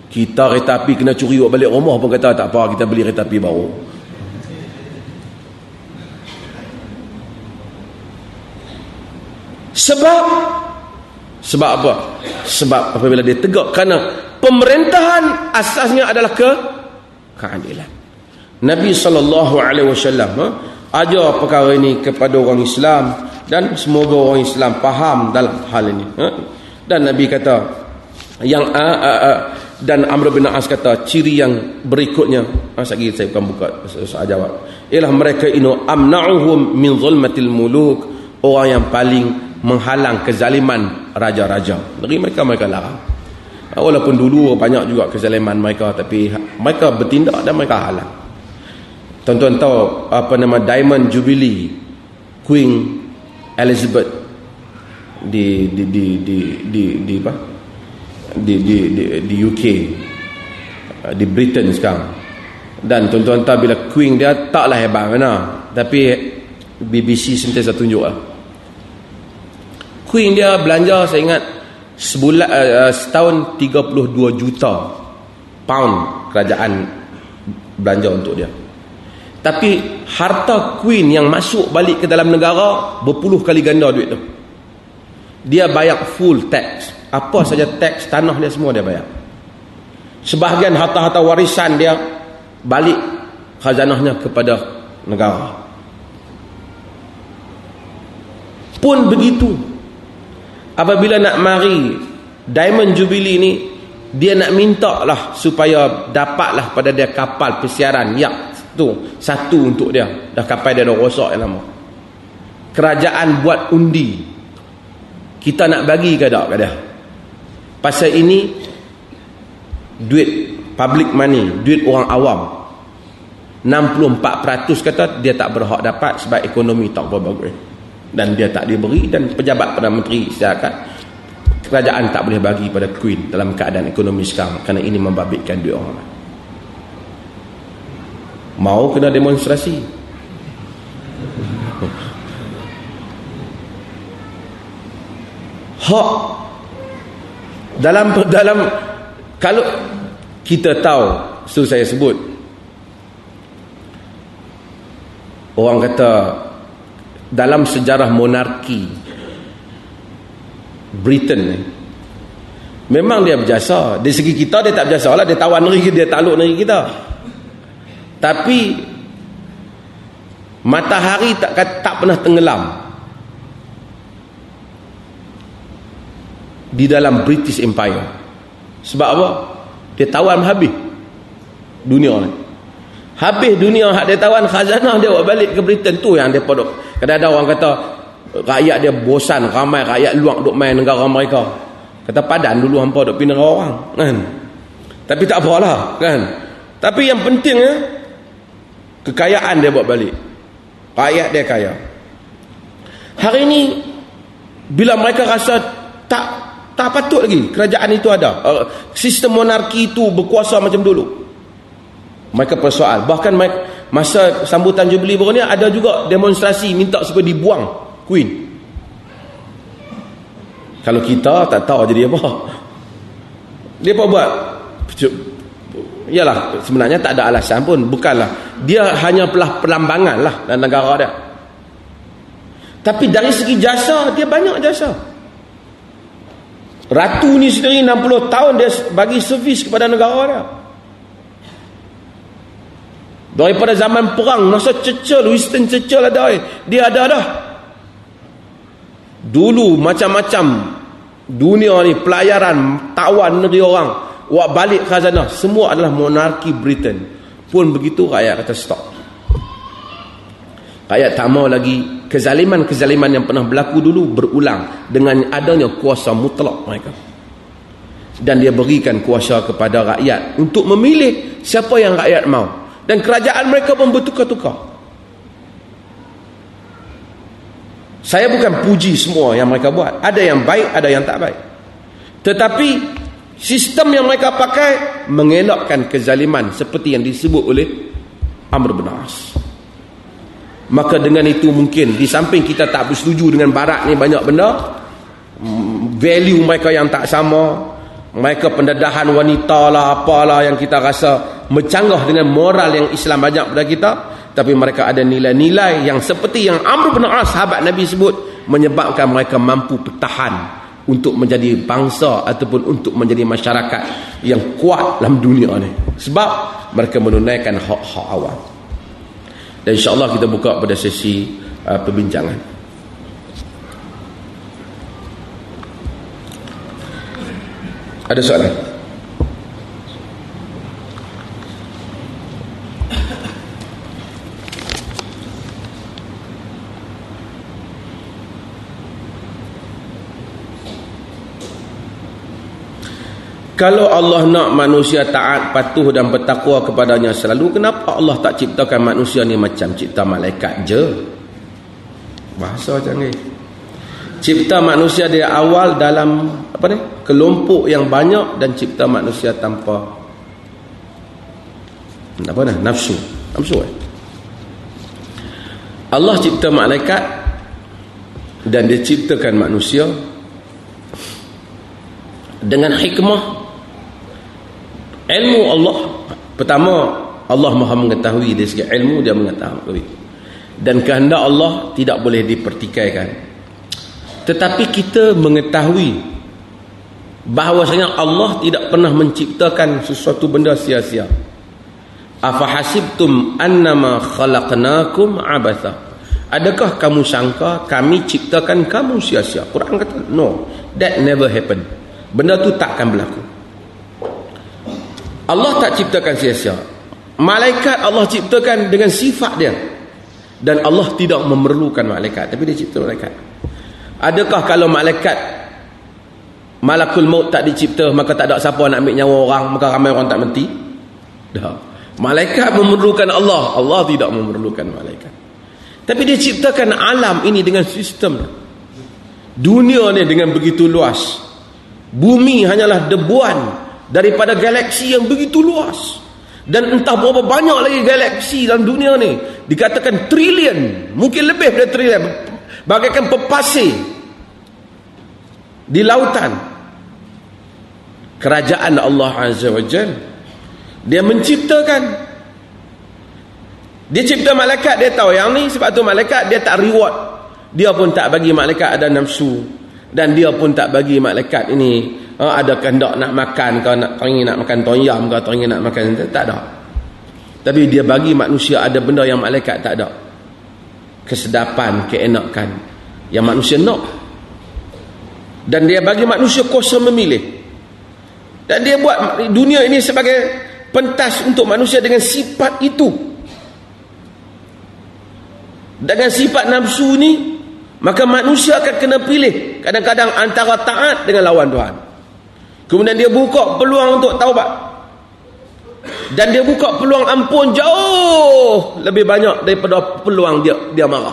Kita kereta api kena curi balik rumah pun kata tak apa kita beli kereta api baru. Sebab sebab apa? Sebab apabila dia tegak kerana pemerintahan asasnya adalah ke keadilan. Nabi sallallahu alaihi wasallam ha, ajar perkara ini kepada orang Islam dan semoga orang Islam faham dalam hal ini. Ha. Dan Nabi kata yang uh, uh, uh, dan Amr bin As kata ciri yang berikutnya masa lagi saya bukan buka soal jawab ialah mereka inu amna'uhum min zulmatil muluk orang yang paling menghalang kezaliman raja-raja. Dari mereka mereka larang walaupun dulu banyak juga kezaliman mereka tapi mereka bertindak dan mereka halang. Tuan-tuan tahu apa nama Diamond Jubilee Queen Elizabeth di di di di di, di apa? Di di di, di UK uh, di Britain sekarang. Dan tuan-tuan tahu bila Queen dia taklah hebat mana tapi BBC sentiasa tunjuk lah Queen dia belanja saya ingat sebulan uh, setahun 32 juta pound kerajaan belanja untuk dia. Tapi harta Queen yang masuk balik ke dalam negara berpuluh kali ganda duit tu. Dia bayar full tax. Apa saja teks tanah dia semua dia bayar. Sebahagian harta-harta warisan dia balik khazanahnya kepada negara. Pun begitu apabila nak mari diamond jubilee ni dia nak minta lah supaya dapatlah pada dia kapal pesiaran yak tu. Satu untuk dia. Dah kapal dia dah rosak yang lama. Kerajaan buat undi. Kita nak bagi ke tak ke dia? Pasal ini duit public money duit orang awam. 64% kata dia tak berhak dapat sebab ekonomi tak bagus dan dia tak diberi dan pejabat Perdana Menteri siakat kerajaan tak boleh bagi pada Queen dalam keadaan ekonomi sekarang kerana ini membabitkan duit orang. Mau kena demonstrasi? Hak. Dalam dalam kalau kita tahu so saya sebut orang kata dalam sejarah monarki Britain ni memang dia berjasa. Di segi kita dia tak berjasa lah. Dia tawan negeri dia takluk negeri kita. Tapi matahari tak tak pernah tenggelam di dalam British Empire. Sebab apa? dia tawan habis dunia ni habis dunia hak dia tawan khazanah dia buat balik ke Britain. Tu yang dia podok. Kadang-kadang orang kata rakyat dia bosan ramai rakyat luar duk main negara mereka. Kata padan dulu hampa duk pindah orang kan? Tapi tak apalah kan? Tapi yang pentingnya kekayaan dia buat balik. Rakyat dia kaya. Hari ini bila mereka rasa tak tak patut lagi kerajaan itu ada uh, sistem monarki itu berkuasa macam dulu mereka persoal. Bahkan masa sambutan Jubilee baru ni ada juga demonstrasi minta supaya dibuang Queen. Kalau kita tak tahu jadi apa. Dia apa buat. Yalah sebenarnya tak ada alasan pun. Bukanlah. Dia hanya pelah pelambangan lah dalam negara dia. Tapi dari segi jasa dia banyak jasa. Ratu ni sendiri 60 tahun dia bagi servis kepada negara dia daripada zaman perang masa Churchill Winston Churchill ada dia ada dah. Dulu macam-macam dunia ni pelayaran tawan negeri orang buat balik khazanah semua adalah monarki Britain. Pun begitu rakyat kata stop. Rakyat tak mau lagi kezaliman-kezaliman yang pernah berlaku dulu berulang dengan adanya kuasa mutlak mereka. Dan dia berikan kuasa kepada rakyat untuk memilih siapa yang rakyat mau dan kerajaan mereka pun bertukar-tukar Saya bukan puji semua yang mereka buat. Ada yang baik, ada yang tak baik. Tetapi sistem yang mereka pakai mengelakkan kezaliman seperti yang disebut oleh Amr bin As. Maka dengan itu mungkin di samping kita tak bersetuju dengan barat ni banyak benda, value mereka yang tak sama, mereka pendedahan wanita lah apalah yang kita rasa mencanggah dengan moral yang Islam banyak pada kita, tapi mereka ada nilai-nilai yang seperti yang Amr bin As sahabat Nabi sebut menyebabkan mereka mampu bertahan untuk menjadi bangsa ataupun untuk menjadi masyarakat yang kuat dalam dunia ni. Sebab mereka menunaikan hak-hak awam. Dan insyaAllah kita buka pada sesi uh, perbincangan ada soalan? Kalau Allah nak manusia taat, patuh dan bertakwa kepadanya selalu, kenapa Allah tak ciptakan manusia ni macam cipta malaikat je? Bahasa canggih. Cipta manusia dia awal dalam apa ni? Kelompok yang banyak dan cipta manusia tanpa apa ni? Nafsu. Nafsu eh? Allah cipta malaikat dan dia ciptakan manusia dengan hikmah ilmu Allah pertama Allah maha mengetahui dari segi ilmu dia mengetahui dan kehendak Allah tidak boleh dipertikaikan tetapi kita mengetahui bahawasanya Allah tidak pernah menciptakan sesuatu benda sia-sia afa hasibtum annama khalaqnakum abatha adakah kamu sangka kami ciptakan kamu sia-sia Quran kata no that never happen benda tu takkan berlaku Allah tak ciptakan sia-sia. Malaikat Allah ciptakan dengan sifat dia. Dan Allah tidak memerlukan malaikat. Tapi dia cipta malaikat. Adakah kalau malaikat malakul maut tak dicipta maka tak ada siapa nak ambil nyawa orang maka ramai orang tak mati? Dah. Malaikat memerlukan Allah. Allah tidak memerlukan malaikat. Tapi dia ciptakan alam ini dengan sistem. Dunia ni dengan begitu luas. Bumi hanyalah debuan daripada galaksi yang begitu luas dan entah berapa banyak lagi galaksi dalam dunia ni dikatakan trilion mungkin lebih dari trilion bagaikan pepasir di lautan. Kerajaan Allah Azza wa Jal. Dia menciptakan. Dia cipta malaikat dia tahu yang ni. Sebab tu malaikat dia tak reward. Dia pun tak bagi malaikat ada nafsu. Dan dia pun tak bagi malaikat ini oh, ada kehendak nak makan ke nak teringin nak makan toyam ke teringin nak makan. Tak ada. Tapi dia bagi manusia ada benda yang malaikat tak ada kesedapan keenakan yang manusia nak dan dia bagi manusia kuasa memilih dan dia buat dunia ini sebagai pentas untuk manusia dengan sifat itu dengan sifat nafsu ni Maka manusia akan kena pilih kadang-kadang antara taat dengan lawan Tuhan. Kemudian dia buka peluang untuk taubat. Dan dia buka peluang ampun jauh lebih banyak daripada peluang dia dia marah.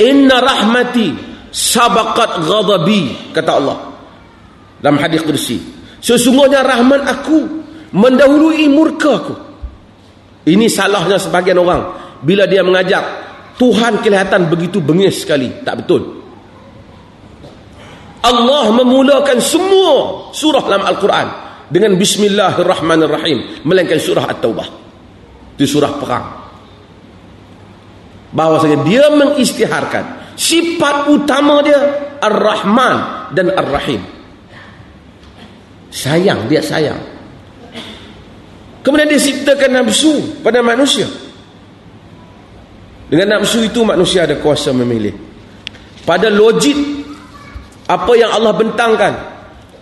Inna rahmati sabaqat ghadabi kata Allah dalam hadis qudsi. Sesungguhnya rahmat aku mendahului murka aku. Ini salahnya sebagian orang bila dia mengajak Tuhan kelihatan begitu bengis sekali. Tak betul. Allah memulakan semua surah dalam Al-Quran dengan Bismillahirrahmanirrahim. Melainkan surah At-Tawbah. Itu surah perang. Bahawasanya dia mengistiharkan sifat utama dia Ar-Rahman dan Ar-Rahim. Sayang, dia sayang. Kemudian dia ciptakan nafsu pada manusia. Dengan nafsu itu manusia ada kuasa memilih. Pada logik apa yang Allah bentangkan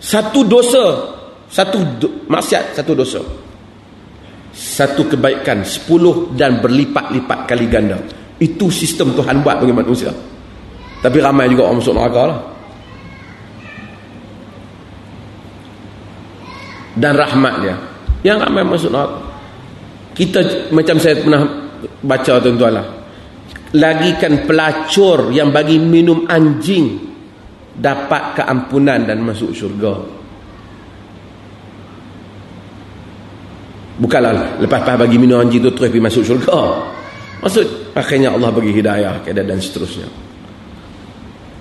satu dosa, satu do, maksiat, satu dosa. Satu kebaikan sepuluh dan berlipat-lipat kali ganda. Itu sistem Tuhan buat bagi manusia. Tapi ramai juga orang masuk neraka lah. Dan rahmat dia. Yang ramai masuk neraka. Kita macam saya pernah baca tuan-tuan lah lagikan pelacur yang bagi minum anjing dapat keampunan dan masuk syurga bukanlah lepas-lepas bagi minum anjing tu terus pergi masuk syurga. Maksud akhirnya Allah bagi hidayah dan seterusnya.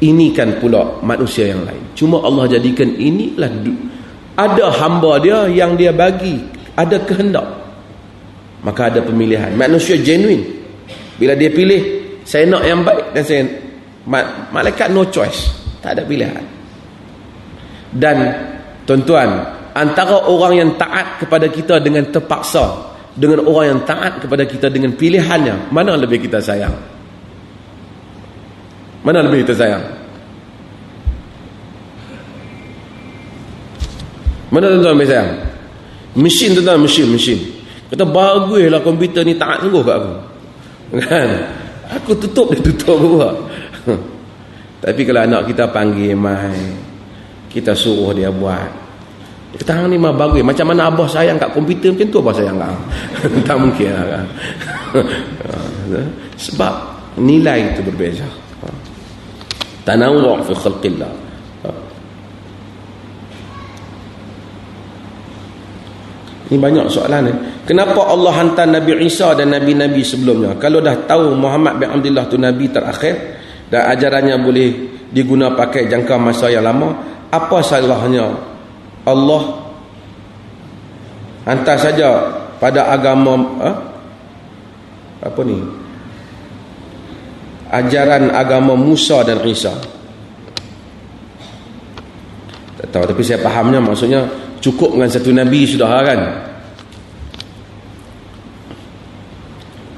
Ini kan pula manusia yang lain. Cuma Allah jadikan inilah ada hamba dia yang dia bagi ada kehendak. Maka ada pemilihan. Manusia genuine. Bila dia pilih saya nak yang baik dan saya malaikat no choice, tak ada pilihan. Dan tuan-tuan, antara orang yang taat kepada kita dengan terpaksa dengan orang yang taat kepada kita dengan pilihannya, mana lebih kita sayang? Mana lebih kita sayang? Mana tuan-tuan lebih sayang? Mesin tuan-tuan, mesin, mesin. Kata baguslah komputer ni taat sungguh kat aku kan aku tutup dia tutup juga tapi kalau anak kita panggil mai kita suruh dia buat hang ni mah bagus. Macam mana abah sayang kat komputer macam tu abah sayang kat tak mungkin lah kan? Sebab nilai itu berbeza. Tanawwu' fi khalqillah. Ini banyak soalan ni. Kenapa Allah hantar Nabi Isa dan Nabi-Nabi sebelumnya? Kalau dah tahu Muhammad bin Abdullah tu Nabi terakhir dan ajarannya boleh diguna pakai jangka masa yang lama, apa salahnya Allah hantar saja pada agama eh? apa ni? Ajaran agama Musa dan Isa. Tak tahu tapi saya fahamnya maksudnya cukup dengan satu nabi sudah kan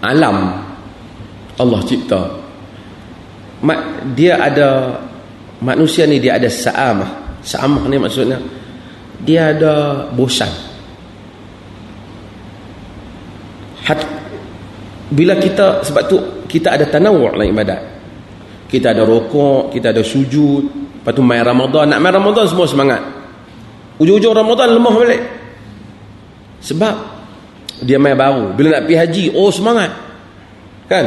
alam Allah cipta dia ada manusia ni dia ada sa'amah sa'amah ni maksudnya dia ada bosan Hat, bila kita sebab tu kita ada tanawu' dalam ibadat kita ada rokok kita ada sujud lepas tu main Ramadan nak main Ramadan semua semangat Ujung-ujung Ramadan lemah balik. Sebab dia main baru. Bila nak pergi haji, oh semangat. Kan?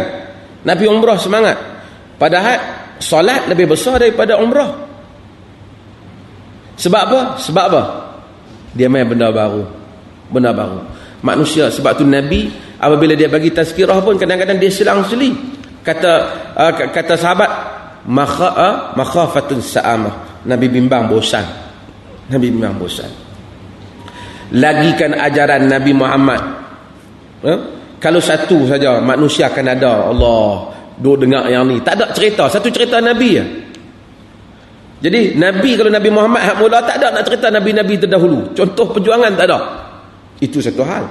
Nak pergi umrah semangat. Padahal solat lebih besar daripada umrah. Sebab apa? Sebab apa? Dia main benda baru. Benda baru. Manusia sebab tu Nabi apabila dia bagi tazkirah pun kadang-kadang dia selang-seli. Kata uh, kata sahabat makha uh, makhafatun sa'amah. Nabi bimbang bosan. Nabi memang bosan lagikan ajaran Nabi Muhammad ha? kalau satu saja manusia akan ada Allah duk dengar yang ni tak ada cerita satu cerita Nabi ya. Jadi Nabi kalau Nabi Muhammad hak mula tak ada nak cerita Nabi-Nabi terdahulu. Contoh perjuangan tak ada. Itu satu hal.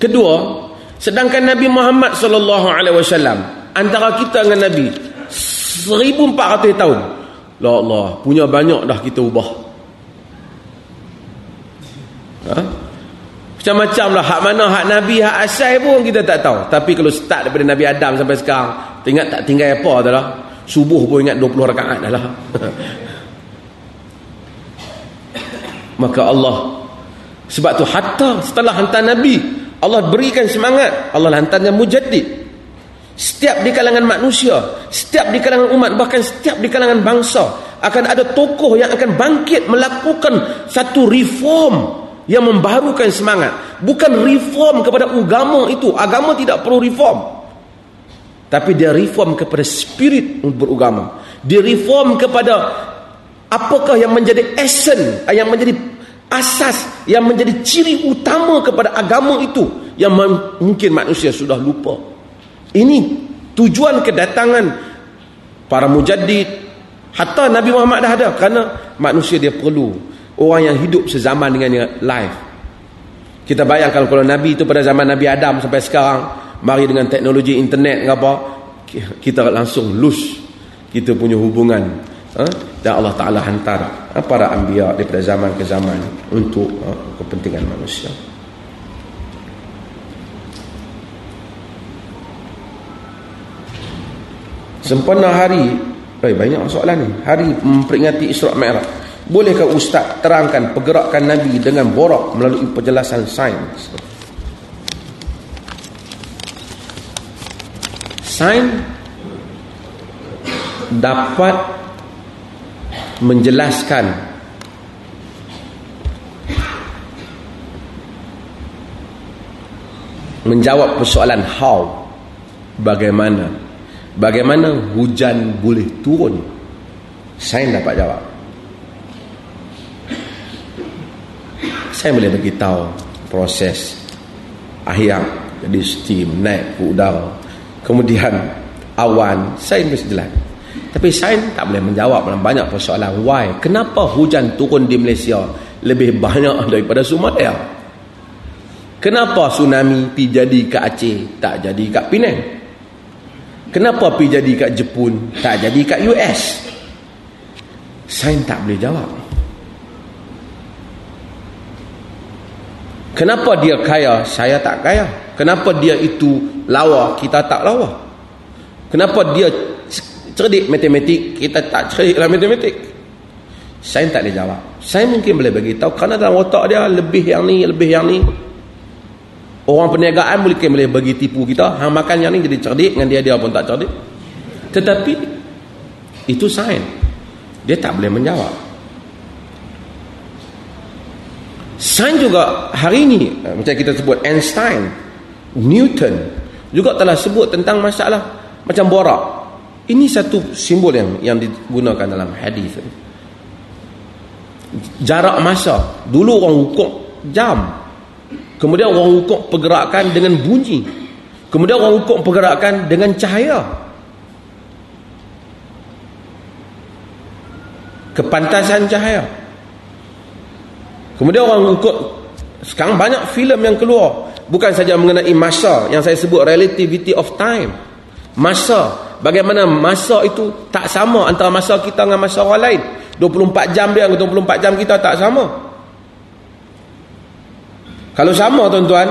Kedua sedangkan Nabi Muhammad sallallahu alaihi wasallam antara kita dengan Nabi 1400 tahun la Allah punya banyak dah kita ubah. Ha? Macam-macam lah Hak mana hak Nabi Hak asal pun kita tak tahu. Tapi kalau start daripada Nabi Adam sampai sekarang Tengok tak tinggal apa tu lah subuh pun ingat 20 rakaat dah lah. Maka Allah sebab tu hatta setelah hantar Nabi Allah berikan semangat. Allah hantarnya mujaddid. Setiap di kalangan manusia setiap di kalangan umat bahkan setiap di kalangan bangsa akan ada tokoh yang akan bangkit melakukan satu reform yang membaharukan semangat. Bukan reform kepada agama itu. Agama tidak perlu reform tapi dia reform kepada spirit beragama dia reform kepada apakah yang menjadi essence yang menjadi asas yang menjadi ciri utama kepada agama itu yang mungkin manusia sudah lupa ini tujuan kedatangan para mujaddid hatta Nabi Muhammad dah ada kerana manusia dia perlu orang yang hidup sezaman dengan dia live. Kita bayangkan kalau Nabi itu pada zaman Nabi Adam sampai sekarang mari dengan teknologi internet apa kita langsung lose kita punya hubungan ha? dan Allah Taala hantar ha? para anbiya daripada zaman ke zaman untuk ha? kepentingan manusia. Sempena hari eh, Banyak soalan ni Hari memperingati Isra' Mi'raj Bolehkah Ustaz terangkan pergerakan Nabi dengan borak melalui penjelasan sains? Sains dapat menjelaskan menjawab persoalan how bagaimana Bagaimana hujan boleh turun? Saya dapat jawab. Saya boleh bagi tahu proses air jadi steam naik ke udara. Kemudian awan, saya mesti jelas. Tapi saya tak boleh menjawab dalam banyak persoalan why. Kenapa hujan turun di Malaysia lebih banyak daripada Sumatera? Kenapa tsunami pi jadi ke Aceh tak jadi kat Penang? Kenapa pergi jadi kat Jepun Tak jadi kat US Saya tak boleh jawab Kenapa dia kaya Saya tak kaya Kenapa dia itu lawa Kita tak lawa Kenapa dia cerdik matematik Kita tak cerdik dalam matematik Saya tak boleh jawab Saya mungkin boleh bagi tahu Kerana dalam otak dia Lebih yang ni Lebih yang ni Orang perniagaan boleh boleh bagi tipu kita, hang makan yang ni jadi cerdik dengan dia dia pun tak cerdik. Tetapi itu sains. Dia tak boleh menjawab. Sains juga hari ini eh, macam kita sebut Einstein, Newton juga telah sebut tentang masalah macam borak. Ini satu simbol yang yang digunakan dalam hadis. Jarak masa. Dulu orang ukur jam. Kemudian orang ukur pergerakan dengan bunyi. Kemudian orang ukur pergerakan dengan cahaya. Kepantasan cahaya. Kemudian orang ukur sekarang banyak filem yang keluar bukan saja mengenai masa yang saya sebut relativity of time. Masa, bagaimana masa itu tak sama antara masa kita dengan masa orang lain. 24 jam dia dengan 24 jam kita tak sama. Kalau sama tuan-tuan,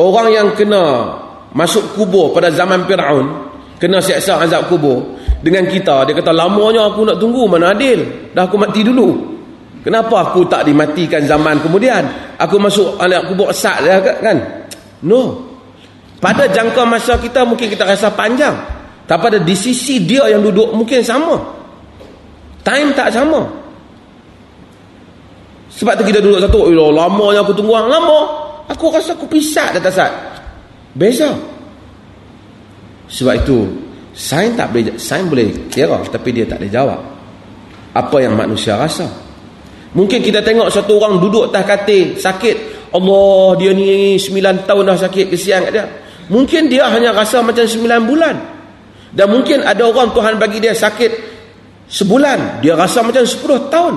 orang yang kena masuk kubur pada zaman Firaun, kena seksa azab kubur dengan kita, dia kata lamanya aku nak tunggu mana adil? Dah aku mati dulu. Kenapa aku tak dimatikan zaman kemudian? Aku masuk anak kubur sat dia kan? No. Pada jangka masa kita mungkin kita rasa panjang. Tapi pada di sisi dia yang duduk mungkin sama. Time tak sama. Sebab tu kita duduk satu, lama lamanya aku tunggu orang lama. Aku rasa aku pisat atas saat. Beza. Sebab itu, sains tak boleh, sains boleh kira, tapi dia tak boleh jawab. Apa yang manusia rasa. Mungkin kita tengok satu orang duduk atas katil, sakit. Allah, dia ni 9 tahun dah sakit, kesian kat dia. Mungkin dia hanya rasa macam 9 bulan. Dan mungkin ada orang Tuhan bagi dia sakit sebulan. Dia rasa macam 10 tahun.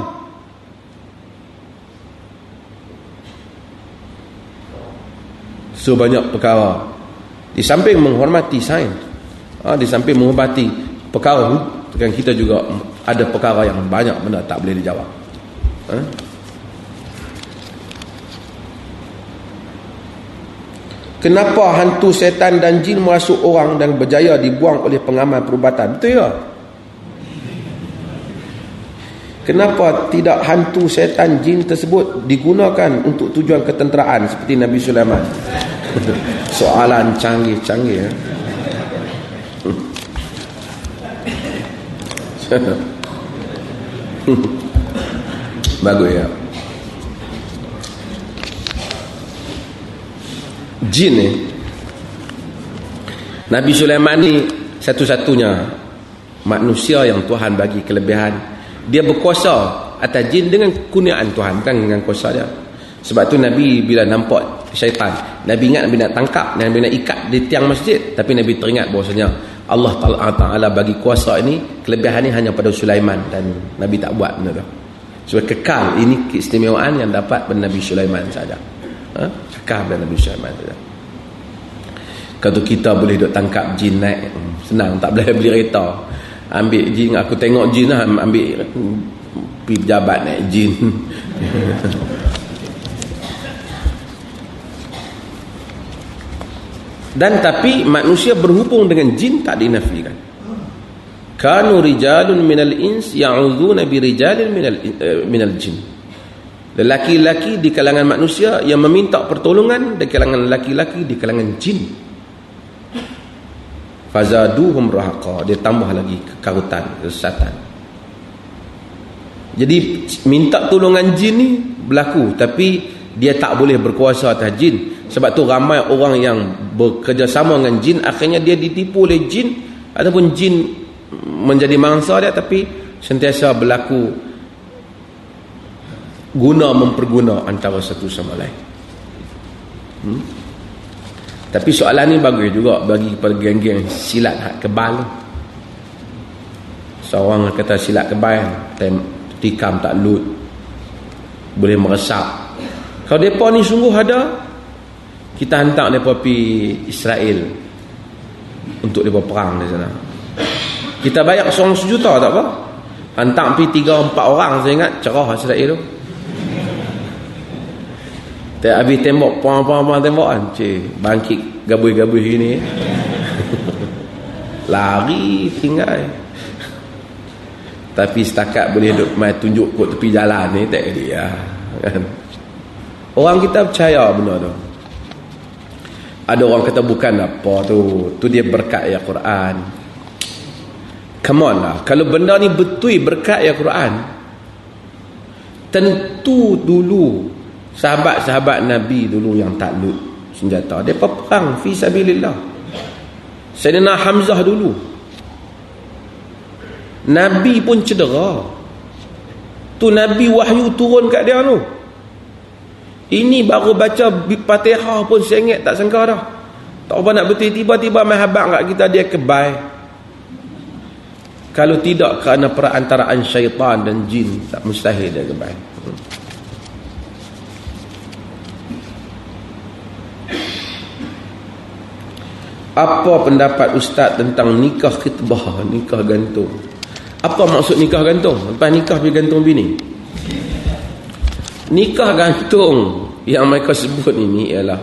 So banyak perkara Di samping menghormati sains ha, Di samping menghormati perkara Dengan kita juga ada perkara yang banyak benda tak boleh dijawab Eh? Kenapa hantu setan dan jin masuk orang dan berjaya dibuang oleh pengamal perubatan? Betul ya? Kenapa tidak hantu setan jin tersebut digunakan untuk tujuan ketenteraan seperti Nabi Sulaiman? Soalan canggih-canggih ya. bagus ya. Jin ni Nabi Sulaiman ni satu-satunya manusia yang Tuhan bagi kelebihan. Dia berkuasa atas jin dengan kurniaan Tuhan kan dengan kuasa dia. Sebab tu Nabi bila nampak syaitan Nabi ingat Nabi nak tangkap Nabi nak ikat di tiang masjid tapi Nabi teringat bahawasanya Allah Ta'ala bagi kuasa ini kelebihan ini hanya pada Sulaiman dan Nabi tak buat benda tu sebab kekal ini keistimewaan yang dapat pada Nabi Sulaiman saja. Ha? kekal pada Nabi Sulaiman saja. Kalau kita boleh duk tangkap jin naik senang tak boleh beli kereta. Ambil jin aku tengok jin lah ambil pergi pejabat naik jin. Dan tapi manusia berhubung dengan jin tak dinafikan kanu rijalun minal ins ya'udhuna bi rijalin minal, uh, minal jin. Lelaki-lelaki di kalangan manusia yang meminta pertolongan di kalangan lelaki-lelaki di kalangan jin. Fazaduhum rahaqa. Dia tambah lagi kekarutan kesesatan. Jadi minta tolongan jin ni berlaku tapi dia tak boleh berkuasa atas jin. Sebab tu ramai orang yang bekerjasama dengan jin akhirnya dia ditipu oleh jin ataupun jin menjadi mangsa dia tapi sentiasa berlaku guna memperguna antara satu sama lain hmm? Tapi soalan ni bagus juga bagi kepada geng-geng silat hak kebal. Seorang kata silat kebal, tikam tak lut. Boleh meresap. Kalau depa ni sungguh ada, kita hantar depa pi Israel untuk depa perang di sana. Kita bayar seorang sejuta tak apa? Hantar pi 3 4 orang saya ingat cerah Israel tu. Tak habis tembok, puang-puang tembok kan. Cik, bangkit gabuh-gabuh ini. Lari tinggal. Tapi setakat boleh duduk main tunjuk kot tepi jalan ni, tak dia. Kan? Orang kita percaya benda tu. Ada orang kata bukan apa tu. Tu dia berkat ya Quran. Come on lah. Kalau benda ni betul berkat ya Quran. Tentu dulu Sahabat-sahabat Nabi dulu yang takluk senjata. Mereka perang fi sabilillah. Sayyidina Hamzah dulu. Nabi pun cedera. Tu Nabi wahyu turun kat dia tu. Ini baru baca Fatihah pun sengit tak sangka dah. Tak apa nak betul tiba-tiba main habaq kat kita dia kebai. Kalau tidak kerana perantaraan syaitan dan jin tak mustahil dia kebai. Hmm. apa pendapat ustaz tentang nikah khitbah nikah gantung apa maksud nikah gantung lepas nikah pergi gantung bini nikah gantung yang mereka sebut ini ialah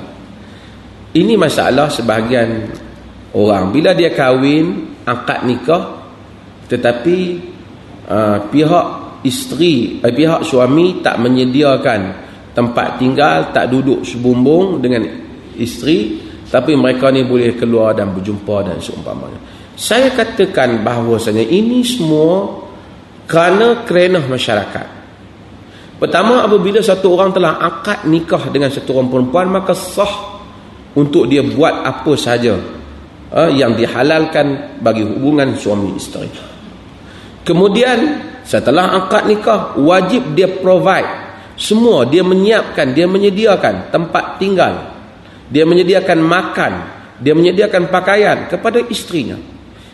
ini masalah sebahagian orang bila dia kahwin akad nikah tetapi uh, pihak isteri uh, pihak suami tak menyediakan tempat tinggal tak duduk sebumbung dengan isteri tapi mereka ni boleh keluar dan berjumpa dan seumpamanya. Saya katakan bahawasanya ini semua kerana kerana masyarakat. Pertama apabila satu orang telah akad nikah dengan satu orang perempuan maka sah untuk dia buat apa sahaja uh, yang dihalalkan bagi hubungan suami isteri. Kemudian setelah akad nikah wajib dia provide. Semua dia menyiapkan dia menyediakan tempat tinggal. Dia menyediakan makan dia menyediakan pakaian kepada istrinya.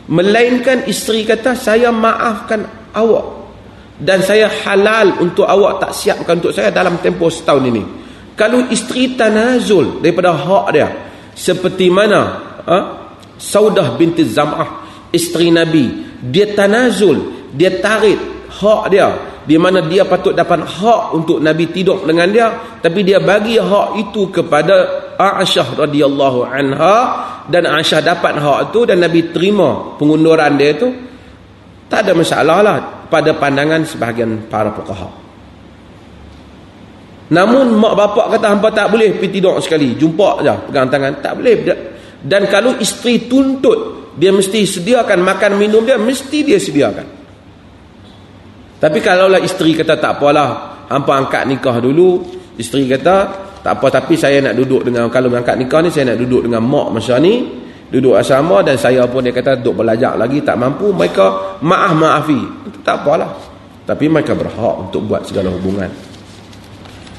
Melainkan isteri kata saya maafkan awak dan saya halal untuk awak tak siapkan untuk saya dalam tempoh setahun ini. Kalau isteri tanazul daripada hak dia seperti mana ha? Saudah binti Zam'ah isteri Nabi dia tanazul dia tarik hak dia. Di mana dia patut dapat hak untuk Nabi tidur dengan dia tapi dia bagi hak itu kepada Aisyah radhiyallahu anha dan Aisyah dapat hak itu dan Nabi terima pengunduran dia itu tak ada masalah lah pada pandangan sebahagian para fuqaha. Namun mak bapak kata hampa tak boleh pergi tidur sekali. Jumpa je pegang tangan. Tak boleh. Dan kalau isteri tuntut dia mesti sediakan makan minum dia mesti dia sediakan tapi kalaulah isteri kata tak apalah hampa angkat nikah dulu isteri kata tak apa tapi saya nak duduk dengan kalau angkat nikah ni saya nak duduk dengan mak masa ni duduk asrama dan saya pun dia kata duduk belajar lagi tak mampu mereka maaf maafi. Tak apalah tapi mereka berhak untuk buat segala hubungan.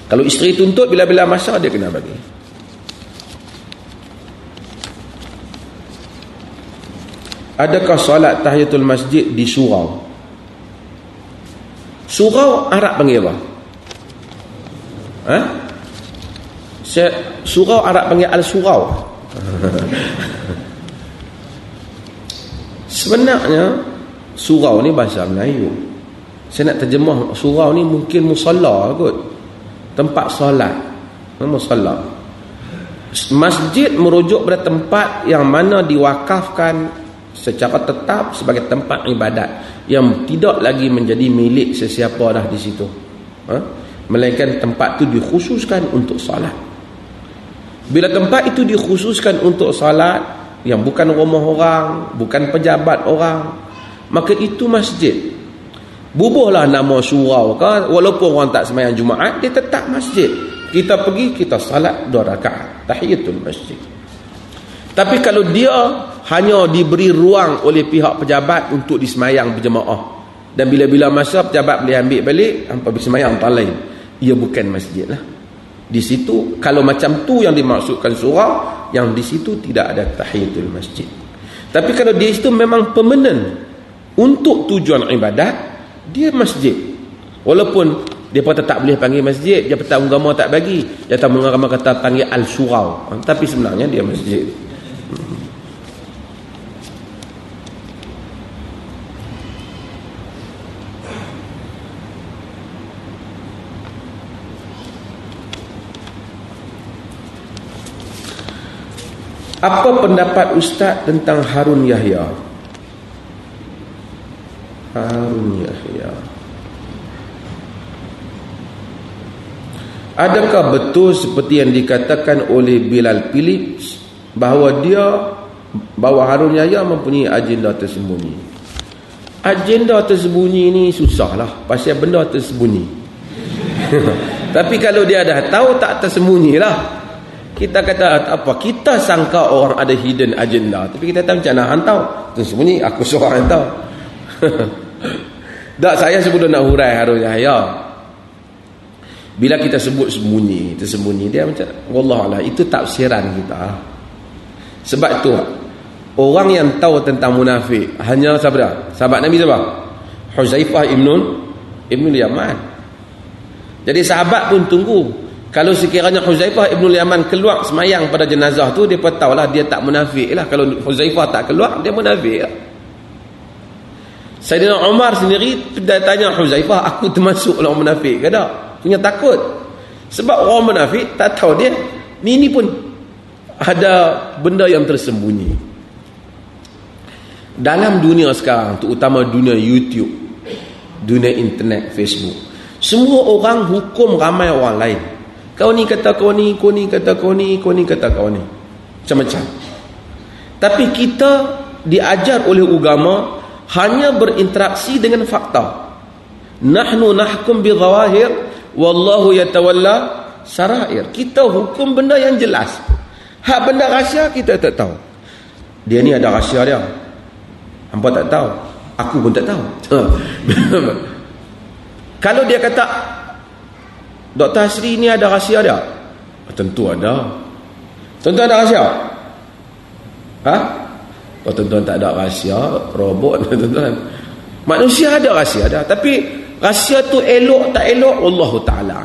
Kalau isteri tuntut bila-bila masa dia kena bagi. Adakah solat tahiyatul masjid di surau surau Arab panggil apa? Ha? surau Arab panggil al-surau. Sebenarnya surau ni bahasa Melayu. Saya nak terjemah surau ni mungkin musalla kot. Tempat solat. Musalla? Masjid merujuk pada tempat yang mana diwakafkan secara tetap sebagai tempat ibadat yang tidak lagi menjadi milik sesiapa dah di situ ha? melainkan tempat itu dikhususkan untuk solat bila tempat itu dikhususkan untuk salat yang bukan rumah orang, bukan pejabat orang, maka itu masjid. Bubuhlah nama surau ke, walaupun orang tak semayang Jumaat, dia tetap masjid. Kita pergi, kita salat dua rakaat. Tahiyatul masjid. Tapi kalau dia hanya diberi ruang oleh pihak pejabat untuk disemayang berjemaah. Dan bila-bila masa pejabat boleh ambil balik, hampa bersemayang tak lain. Ia bukan masjid lah. Di situ kalau macam tu yang dimaksudkan surah, yang di situ tidak ada tahiyatul masjid. Tapi kalau di situ memang permanent untuk tujuan ibadat, dia masjid. Walaupun dia pun tak boleh panggil masjid, dia petang agama tak bagi. Dia tak agama kata panggil al-surau. Tapi sebenarnya dia masjid. Apa pendapat Ustaz tentang Harun Yahya? Harun Yahya. Adakah betul seperti yang dikatakan oleh Bilal Phillips bahawa dia bahawa Harun Yahya mempunyai agenda tersembunyi? Agenda tersembunyi ni susahlah pasal benda tersembunyi. Tapi kalau dia dah tahu tak tersembunyilah kita kata apa kita sangka orang ada hidden agenda? Tapi kita tahu macam mana hantau tersembunyi aku seorang hantau tak saya sebelum nak hurai Harun Yahya bila kita sebut sembunyi tersembunyi dia macam Allah itu tafsiran kita. Sebab itu orang yang tahu tentang munafik hanya siapa? Dia sahabat Nabi siapa? Huzaifah ibn ibn Yaman. Jadi sahabat pun tunggu kalau sekiranya Huzaifah Ibn Yaman keluar semayang pada jenazah tu, dia tahulah dia tak munafik lah. Kalau Huzaifah tak keluar, dia munafik lah. Sayyidina Umar sendiri dia tanya Huzaifah, aku termasuk orang munafik ke tak? Punya takut. Sebab orang munafik tak tahu dia. Ni ni pun ada benda yang tersembunyi. Dalam dunia sekarang, terutama dunia YouTube, dunia internet, Facebook, semua orang hukum ramai orang lain. Kau ni kata kau ni, kau ni kata kau ni, kau ni kata kau ni. Macam-macam. Tapi kita diajar oleh agama hanya berinteraksi dengan fakta. Nahnu nahkum bi zawahir wallahu yatawalla sarair. Kita hukum benda yang jelas. Hak benda rahsia kita tak tahu. Dia ni ada rahsia dia. Hampa tak tahu. Aku pun tak tahu. Kalau dia kata Dr. Hasri ni ada rahsia dia? Tentu ada. Tentu ada rahsia. Ha? Oh, tentu tak ada rahsia, robot tuan-tuan. Manusia ada rahsia dia, tapi rahsia tu elok tak elok Allah Taala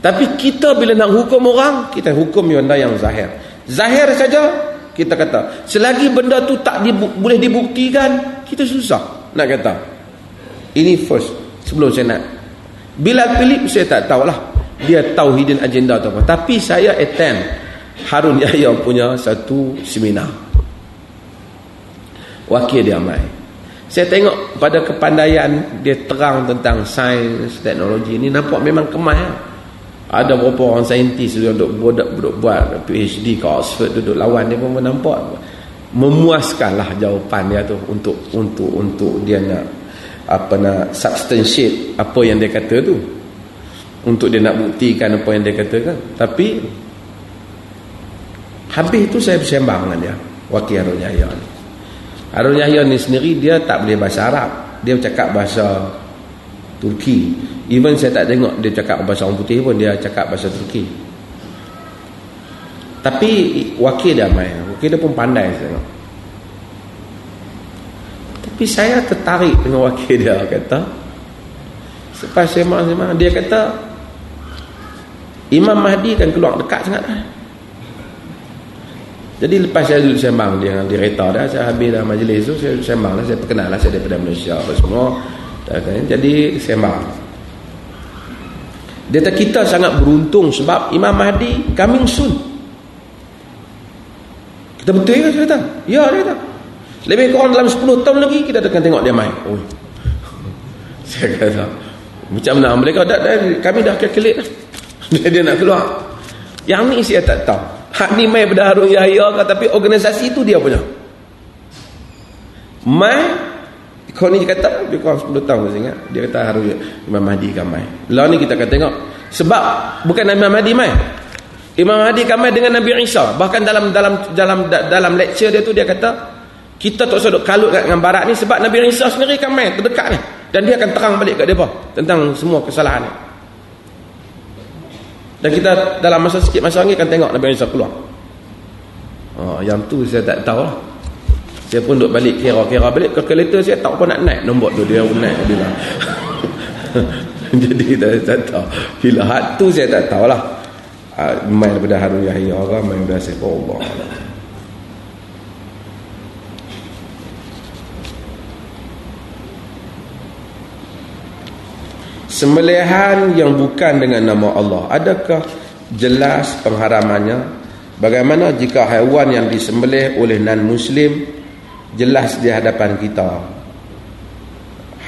Tapi kita bila nak hukum orang, kita hukum benda yang zahir. Zahir saja kita kata, selagi benda tu tak dibu boleh dibuktikan, kita susah nak kata. Ini first sebelum saya nak Bila Philip saya tak tahulah dia tahu hidden agenda atau apa. Tapi saya attend Harun Yahya punya satu seminar. Wakil dia mai. saya tengok pada kepandaian dia terang tentang sains teknologi ni nampak memang kemas ya. ada beberapa orang saintis dia duduk, duduk, duduk buat PhD ke Oxford duduk lawan dia pun nampak memuaskanlah jawapan dia tu untuk untuk untuk dia nak apa nak substantiate apa yang dia kata tu. Untuk dia nak buktikan apa yang dia katakan. Tapi habis tu saya bersembang dengan dia. Wakil Harun Yahya ni. Harun Yahya ni sendiri dia tak boleh bahasa Arab. Dia cakap bahasa Turki. Even saya tak tengok dia cakap bahasa orang putih pun dia cakap bahasa Turki. Tapi wakil dia main. Wakil dia pun pandai saya tengok tapi saya tertarik dengan wakil dia kata Selepas sembang-sembang Dia kata Imam Mahdi kan keluar dekat sangat jadi lepas saya duduk sembang dia dengan direktor dah, saya habis dah majlis tu, saya sembang lah, saya perkenal lah, saya daripada Malaysia apa semua. Jadi sembang. Dia kata kita sangat beruntung sebab Imam Mahdi coming soon. Kita betul ya, dia kata? Ya, dia kata. Lebih kurang dalam 10 tahun lagi, kita akan tengok dia main. Oh. saya kata, macam mana mereka, dah, dah, kami dah dah. Dia, dia nak keluar. Yang ni saya tak tahu. Hak ni mai pada Harun Yahya ke tapi organisasi itu dia punya. Mai kau ni kata dia kurang 10 tahun saya ingat. Dia kata Harun Imam Mahdi kan mai. Lah ni kita akan tengok. Sebab bukan Imam Mahdi mai. Imam Mahdi kan mai dengan Nabi Isa. Bahkan dalam dalam dalam dalam lecture dia tu dia kata kita tak usah duk kalut dengan barat ni sebab Nabi Isa sendiri kan mai terdekat ni dan dia akan terang balik kat depa tentang semua kesalahan ni. Dan kita dalam masa sikit masa lagi akan tengok Nabi Isa keluar. Oh, yang tu saya tak tahu lah. Saya pun duduk balik kira-kira balik ke kereta saya tak apa nak naik nombor tu dia naik dia. Jadi kita tak tahu. Bila hat tu saya tak tahu lah. Uh, main daripada Harun Yahya orang main daripada Saifah Allah. Sembelihan yang bukan dengan nama Allah. Adakah jelas pengharamannya? Bagaimana jika haiwan yang disembelih oleh non-muslim Jelas di hadapan kita?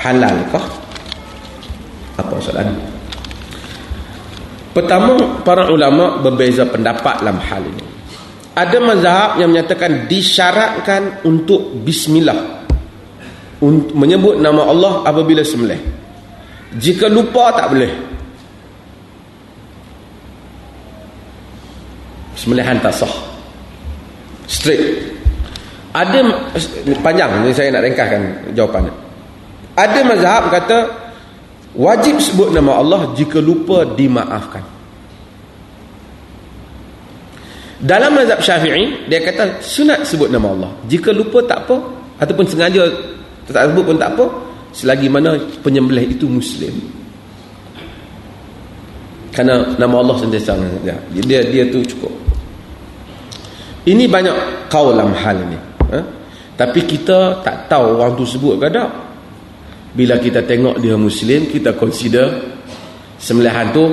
Halalkah? Apa soalan? Pertama, para ulama berbeza pendapat dalam hal ini. Ada mazhab yang menyatakan disyaratkan untuk bismillah untuk Menyebut nama Allah apabila sembelih jika lupa tak boleh. Sembelihan tak sah. Straight. Ada panjang saya nak ringkaskan jawapannya. Ada mazhab kata wajib sebut nama Allah jika lupa dimaafkan. Dalam mazhab Syafi'i dia kata sunat sebut nama Allah. Jika lupa tak apa ataupun sengaja tak sebut pun tak apa, selagi mana penyembelih itu muslim kerana nama Allah sentiasa dia dia, dia tu cukup. Ini banyak kau dalam hal ini ha? tapi kita tak tahu orang tu sebut ke tak. Bila kita tengok dia muslim kita consider sembelihan tu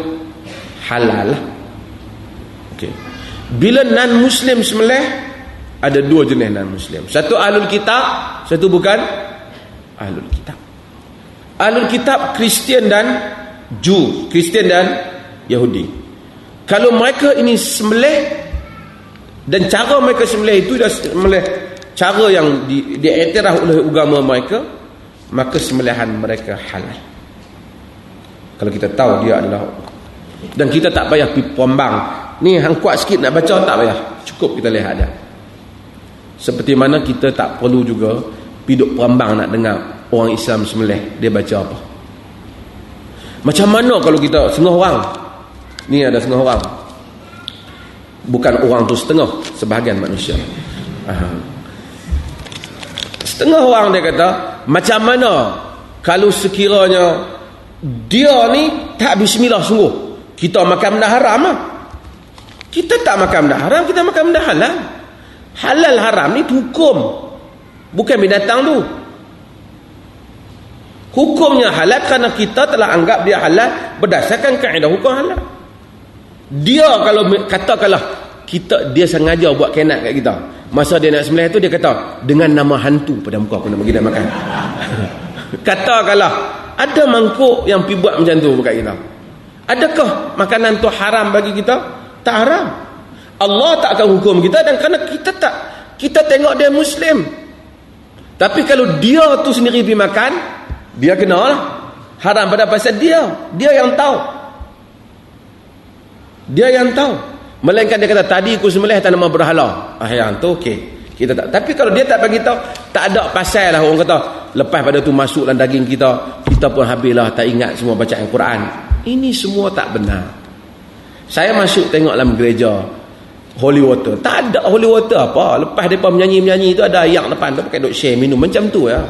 halal lah. Okay. bila non muslim sembelih ada dua jenis non muslim satu ahlul kitab satu bukan ahlul kitab Ahlul kitab Kristian dan Jew, Kristian dan Yahudi. Kalau mereka ini sembelih dan cara mereka sembelih itu dah sembelih cara yang di, diiktiraf oleh agama mereka, maka sembelihan mereka halal. Kalau kita tahu dia adalah dan kita tak payah pergi pombang. Ni hang kuat sikit nak baca tak payah. Cukup kita lihat dia. Seperti mana kita tak perlu juga piduk perambang nak dengar orang Islam semelih dia baca apa? Macam mana kalau kita setengah orang? Ni ada setengah orang. Bukan orang tu setengah sebahagian manusia. Setengah orang dia kata macam mana kalau sekiranya dia ni tak bismillah sungguh kita makan benda haram lah. kita tak makan benda haram kita makan benda halal. Halal haram ni hukum. Bukan binatang tu Hukumnya halal kerana kita telah anggap dia halal berdasarkan kaedah hukum halal. Dia kalau katakanlah kita dia sengaja buat kenat kat kita. Masa dia nak sembelih tu dia kata, dengan nama hantu pada muka aku nak bagi dia makan. Katakanlah, ada mangkuk yang pi buat macam tu dekat kita. Adakah makanan tu haram bagi kita? Tak haram. Allah tak akan hukum kita dan kerana kita tak kita tengok dia muslim. Tapi kalau dia tu sendiri pergi makan, dia kena lah. Haram pada pasal dia. Dia yang tahu. Dia yang tahu. Melainkan dia kata tadi aku sembelih tanaman berhala. Ah yang tu okey. Kita tak. Tapi kalau dia tak bagi tahu, tak ada pasal lah orang kata lepas pada tu masuk dalam daging kita, kita pun habislah tak ingat semua bacaan Quran. Ini semua tak benar. Saya masuk tengok dalam gereja holy water. Tak ada holy water apa. Lepas depa menyanyi-menyanyi tu ada ayak depan tu pakai duk share minum macam tu ya.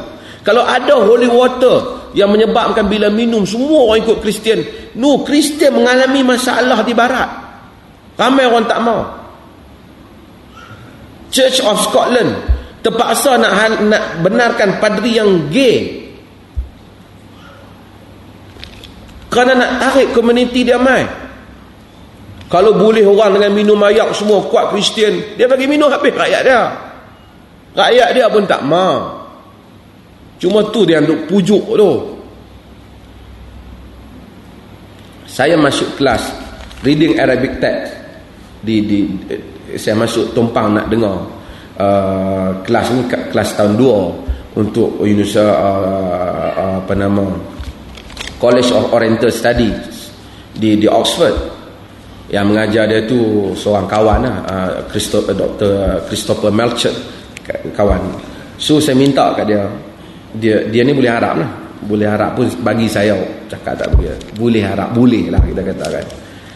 Kalau ada holy water yang menyebabkan bila minum semua orang ikut Kristian, no Kristian mengalami masalah di barat. Ramai orang tak mau. Church of Scotland terpaksa nak nak benarkan padri yang gay. Kerana nak tarik komuniti dia mai. Kalau boleh orang dengan minum ayak semua kuat Kristian, dia bagi minum habis rakyat dia. Rakyat dia pun tak mau. Cuma tu dia untuk pujuk tu. Saya masuk kelas reading Arabic text di di saya masuk tumpang nak dengar uh, kelas ni kelas tahun 2 untuk University uh, uh, apa nama College of Oriental Studies di di Oxford yang mengajar dia tu seorang kawan lah uh, Christopher Dr. Christopher Melcher kawan so saya minta kat dia dia dia ni boleh harap lah. Boleh harap pun bagi saya cakap tak boleh. Boleh harap boleh lah kita kata kan.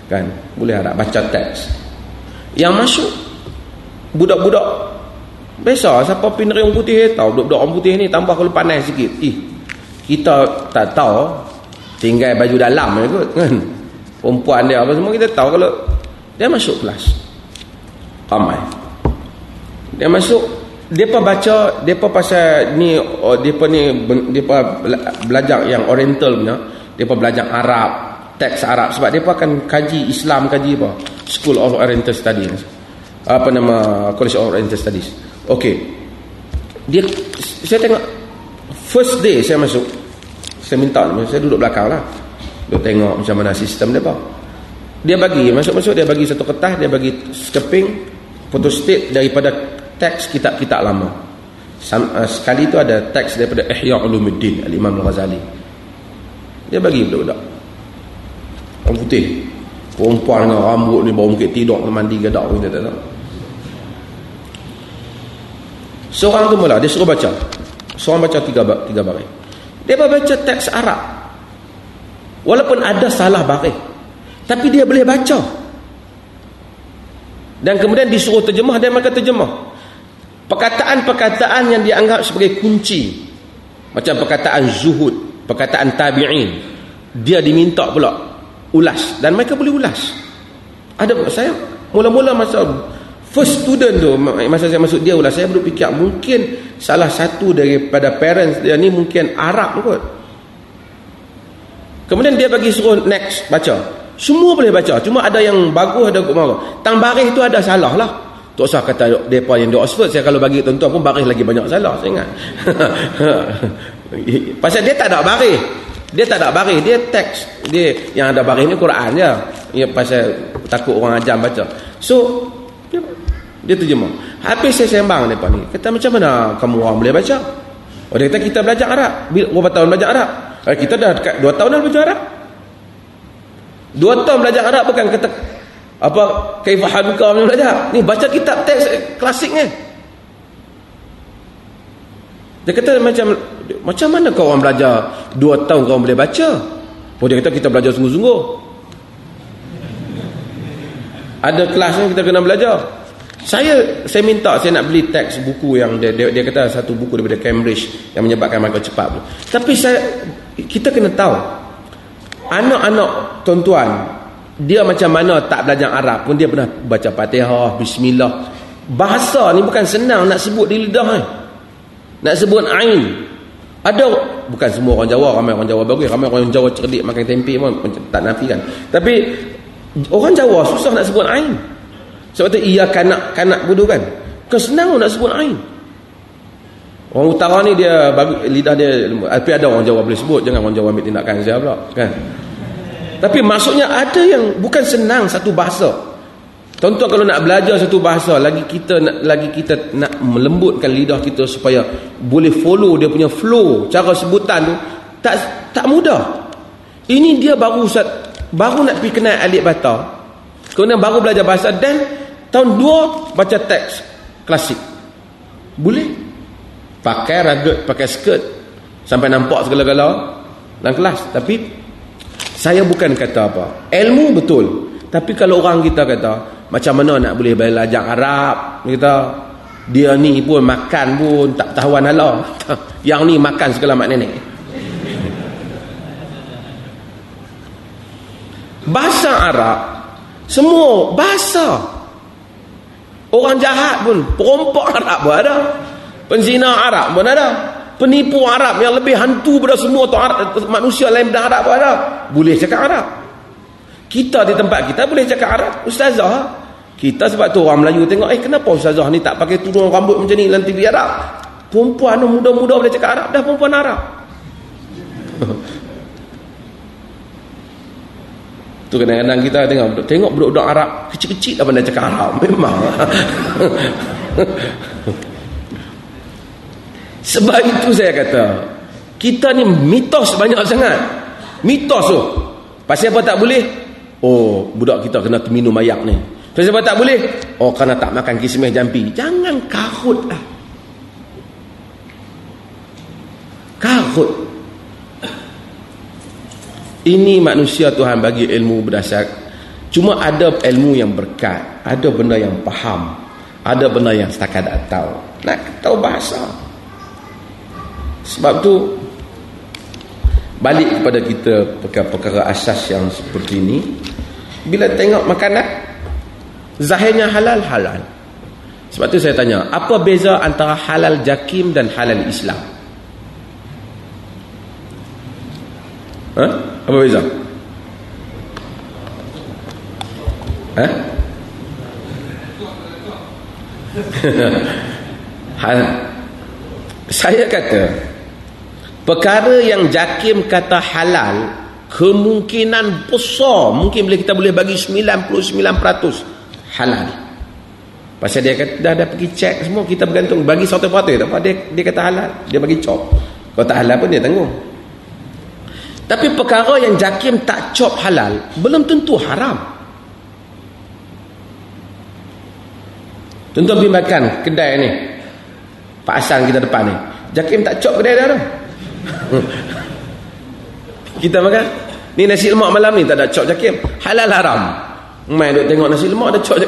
Kan? Boleh harap baca teks. Yang masuk budak-budak biasa siapa pindah orang putih? Tahu budak-budak orang putih ni tambah kalau panas sikit. Ih kita tak tahu. Tinggal baju dalam je kot kan? Perempuan dia apa semua kita tahu kalau dia masuk kelas. Ramai. Dia masuk depa baca depa pasal ni oh, depa ni depa belajar yang oriental punya. Depa belajar Arab teks Arab. Sebab depa akan kaji Islam kaji apa? School of Oriental Studies. Apa nama College of Oriental Studies. Okey dia saya tengok first day saya masuk saya minta saya duduk belakang lah. Duduk tengok macam mana sistem dia dia bagi masuk-masuk dia bagi satu kertas dia bagi skeping photostate daripada teks kitab-kitab lama uh, sekali tu ada teks daripada Ihya Ulumuddin Al-Imam Al-Ghazali dia bagi budak-budak orang putih Perempuan dengan rambut ni baru mungkin tidur mandi gedak kita tak tahu. Seorang tu mula dia suruh baca. Seorang baca tiga tiga baris. Dia baca teks Arab. Walaupun ada salah baris. Tapi dia boleh baca. Dan kemudian disuruh terjemah dia maka terjemah. Perkataan-perkataan yang dianggap sebagai kunci. Macam perkataan zuhud, perkataan tabi'in. Dia diminta pula ulas. Dan mereka boleh ulas. Ada saya mula-mula masa first student tu masa saya masuk dia ulas saya berfikir mungkin salah satu daripada parents dia ni mungkin Arab kot. Kemudian dia bagi suruh next baca. Semua boleh baca cuma ada yang bagus ada kumara tang baris tu ada salah lah tak usah kata mereka yang di Oxford saya kalau bagi tuan-tuan pun baris lagi banyak salah saya ingat pasal dia tak ada baris dia tak ada baris, dia teks. Dia yang ada baris ni Quran je. Ya pasal takut orang ajam baca. So dia, dia terjemah. Habis saya sembang depa ni. Kata macam mana kamu orang boleh baca? Oh dia kata kita belajar Arab. Berapa tahun belajar Arab? Eh, kita dah dekat 2 tahun dah belajar Arab. 2 tahun belajar Arab bukan kata apa kaifahaduka belajar. Ni baca kitab teks klasik ni. Dia kata macam macam mana kau orang belajar dua tahun kau boleh baca? Oh dia kata kita belajar sungguh-sungguh. Ada kelas yang kita kena belajar. Saya saya minta saya nak beli teks buku yang dia, dia, dia kata satu buku daripada Cambridge yang menyebabkan mereka cepat. Tapi saya kita kena tahu anak-anak tuan-tuan dia macam mana tak belajar Arab pun dia pernah baca Fatihah, bismillah. Bahasa ni bukan senang nak sebut di lidah ni. Nak sebut ain. Ada bukan semua orang Jawa ramai orang Jawa bagus, ramai orang Jawa cerdik makan tempe pun tak nafikan. Tapi orang Jawa susah nak sebut ain. Sebab tu ia kanak kanak bodoh kan. Kan senang nak sebut Ain. Orang utara ni dia lidah dia tapi ada orang Jawa boleh sebut jangan orang Jawa ambil tindakan saya pula kan. Tapi maksudnya ada yang bukan senang satu bahasa. Contoh kalau nak belajar satu bahasa lagi kita nak lagi kita nak melembutkan lidah kita supaya boleh follow dia punya flow cara sebutan tu tak tak mudah. Ini dia baru baru nak pergi kenal alif bata. Kemudian baru belajar bahasa dan tahun 2 baca teks klasik. Boleh? pakai ragut pakai skirt sampai nampak segala-gala dalam kelas tapi saya bukan kata apa. Ilmu betul. Tapi kalau orang kita kata macam mana nak boleh belajar Arab kita dia ni pun makan pun tak tahuan halah yang ni makan segala mak nenek bahasa Arab semua bahasa. Orang jahat pun perompak Arab pun ada. Penzina Arab pun ada. Penipu Arab yang lebih hantu pada semua tu Arab, manusia lain dan Arab pun ada. Boleh cakap Arab. Kita di tempat kita boleh cakap Arab. Ustazah. Kita sebab tu orang Melayu tengok, eh kenapa Ustazah ni tak pakai tudung rambut macam ni dalam TV Arab? Perempuan muda-muda boleh cakap Arab. Dah perempuan Arab. tu kadang-kadang kita tengok tengok budak-budak Arab kecil-kecil dah pandai cakap Arab. Memang. Sebab itu saya kata, kita ni mitos banyak sangat. Mitos tu. Pasal apa tak boleh? Oh, budak kita kena minum ayak ni. Pasal apa tak boleh? Oh, kerana tak makan kismis jampi. Jangan karut lah. Karut. Ini manusia Tuhan bagi ilmu berdasar. Cuma ada ilmu yang berkat. Ada benda yang faham. Ada benda yang setakat tak tahu. Nak tahu bahasa. Sebab tu balik kepada kita perkara-perkara asas yang seperti ini bila tengok makanan zahirnya halal halal. Sebab tu saya tanya, apa beza antara halal jakim dan halal Islam? Ha? Apa beza? Ha? hal saya kata perkara yang jakim kata halal kemungkinan besar mungkin boleh kita boleh bagi 99% halal. Pasal dia kata dah, dah pergi cek semua kita bergantung. Bagi satu partai tak apa dia, dia kata halal. Dia bagi cop kalau tak halal pun dia tanggung. Tapi perkara yang jakim tak cop halal belum tentu haram. Tentu pergi makan kedai ni Pak kita depan ni. Jakim tak cop kedai dah tu kita makan? Ni nasi lemak malam ni tak ada cok jakim. Halal haram. Main duk tengok nasi lemak ada cok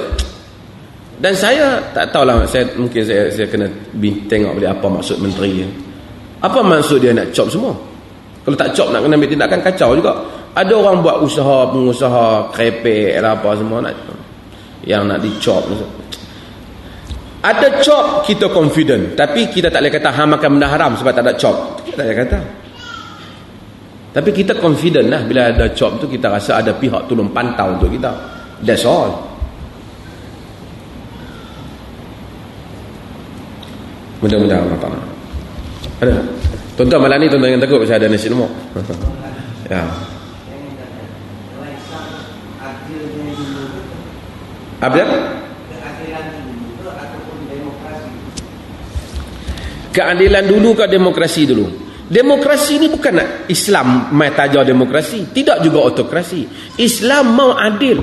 dan saya tak tahulah saya mungkin saya saya kena tengok balik apa maksud menteri apa maksud dia nak cop semua? Kalau tak cop nak kena ambil tindakan kacau juga. Ada orang buat usaha pengusaha krepek apa semua nak yang nak dicop ada cop kita confident tapi kita tak boleh kata ha makan benda haram sebab tak ada cop kita tak boleh kata tapi kita confident lah bila ada job tu kita rasa ada pihak tolong pantau untuk kita. That's all. Mudah-mudahan apa Ada. Tuan-tuan malam ni tuan-tuan yang takut pasal ada nasi lemak. ya. Apa Keadilan dulu ke demokrasi dulu? Demokrasi ini bukan nak Islam mai tajar demokrasi, tidak juga autokrasi. Islam mau adil.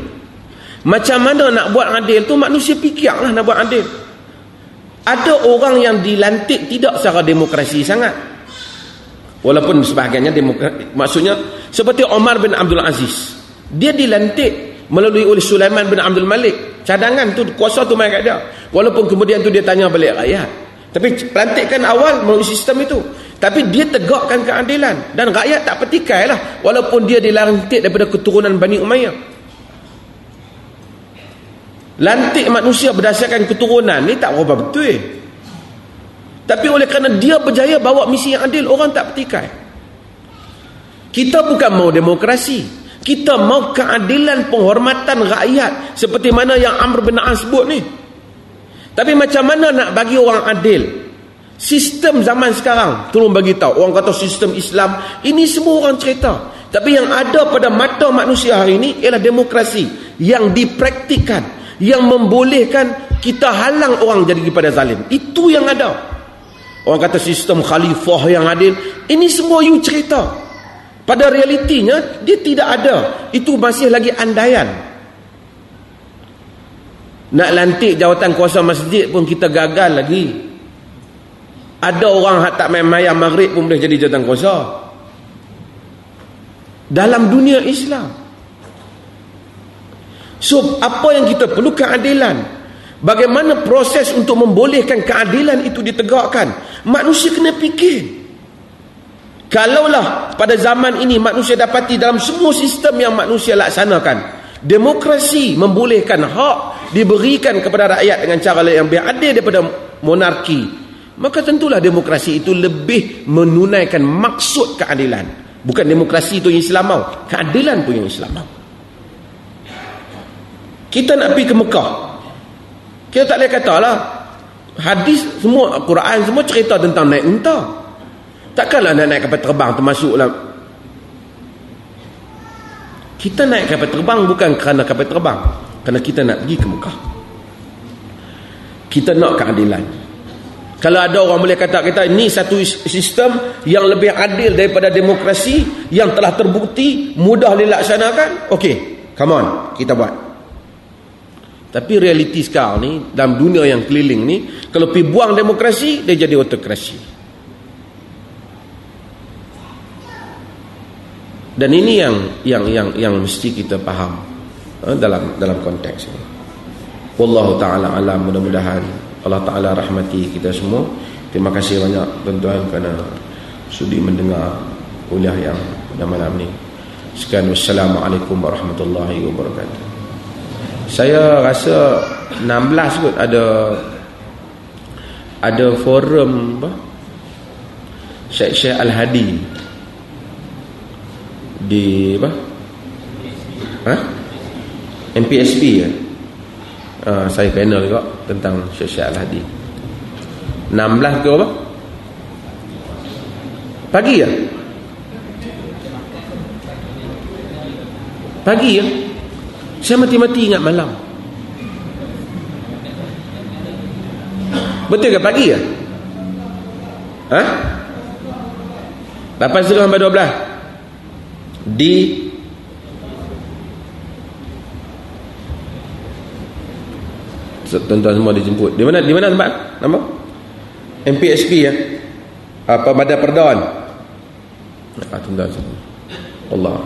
Macam mana nak buat adil tu manusia fikirlah nak buat adil. Ada orang yang dilantik tidak secara demokrasi sangat. Walaupun sebahagiannya demokrasi, maksudnya seperti Omar bin Abdul Aziz. Dia dilantik melalui oleh Sulaiman bin Abdul Malik. Cadangan tu kuasa tu mai kat dia. Walaupun kemudian tu dia tanya balik rakyat. Tapi pelantikan awal melalui sistem itu. Tapi dia tegakkan keadilan. Dan rakyat tak petikai lah. Walaupun dia dilantik daripada keturunan Bani Umayyah. Lantik manusia berdasarkan keturunan ni tak berapa betul. Tapi oleh kerana dia berjaya bawa misi yang adil, orang tak petikai. Kita bukan mau demokrasi. Kita mau keadilan penghormatan rakyat. Seperti mana yang Amr bin As sebut ni. Tapi macam mana nak bagi orang adil? Sistem zaman sekarang, tolong bagi tahu. Orang kata sistem Islam, ini semua orang cerita. Tapi yang ada pada mata manusia hari ini ialah demokrasi yang dipraktikkan, yang membolehkan kita halang orang jadi kepada zalim. Itu yang ada. Orang kata sistem khalifah yang adil, ini semua you cerita. Pada realitinya dia tidak ada. Itu masih lagi andaian. Nak lantik jawatan kuasa masjid pun kita gagal lagi. Ada orang yang tak main mayam maghrib pun boleh jadi jawatan kuasa. Dalam dunia Islam. So, apa yang kita perlu keadilan. Bagaimana proses untuk membolehkan keadilan itu ditegakkan. Manusia kena fikir. Kalaulah pada zaman ini manusia dapati dalam semua sistem yang manusia laksanakan. Demokrasi membolehkan hak diberikan kepada rakyat dengan cara yang lebih adil daripada monarki maka tentulah demokrasi itu lebih menunaikan maksud keadilan. Bukan demokrasi itu yang Islam mau keadilan pun yang Islam mau kita nak pergi ke Mekah. Kita tak boleh kata lah hadis semua Quran semua cerita tentang naik unta. Takkanlah nak naik kapal terbang termasuklah kita naik kapal terbang bukan kerana kapal terbang kerana kita nak pergi ke Mekah. Kita nak keadilan. Kalau ada orang boleh kata kita ini satu sistem yang lebih adil daripada demokrasi yang telah terbukti mudah dilaksanakan. Okey, come on, kita buat. Tapi realiti sekarang ni dalam dunia yang keliling ni kalau pi buang demokrasi dia jadi autokrasi. Dan ini yang yang yang yang mesti kita faham. Eh, dalam dalam konteks ini. Wallahu taala alam mudah-mudahan Allah taala rahmati kita semua. Terima kasih banyak tuan-tuan kerana sudi mendengar kuliah yang pada malam ni. Sekian wassalamualaikum warahmatullahi wabarakatuh. Saya rasa 16 kot ada ada forum apa? Syekh Syekh Al-Hadi di apa? Hah? MPSP ya. Uh, saya panel juga tentang Syekh Syekh Al-Hadi. 16 ke apa? Pagi ya? Pagi ya? Saya mati-mati ingat malam. Betul ke pagi ya? Ha? 8 sampai 12 di tuan-tuan semua dijemput di mana di mana tempat? Nama? MPSP ya? Apa pada perdaan ah, tuan-tuan semua. Allah.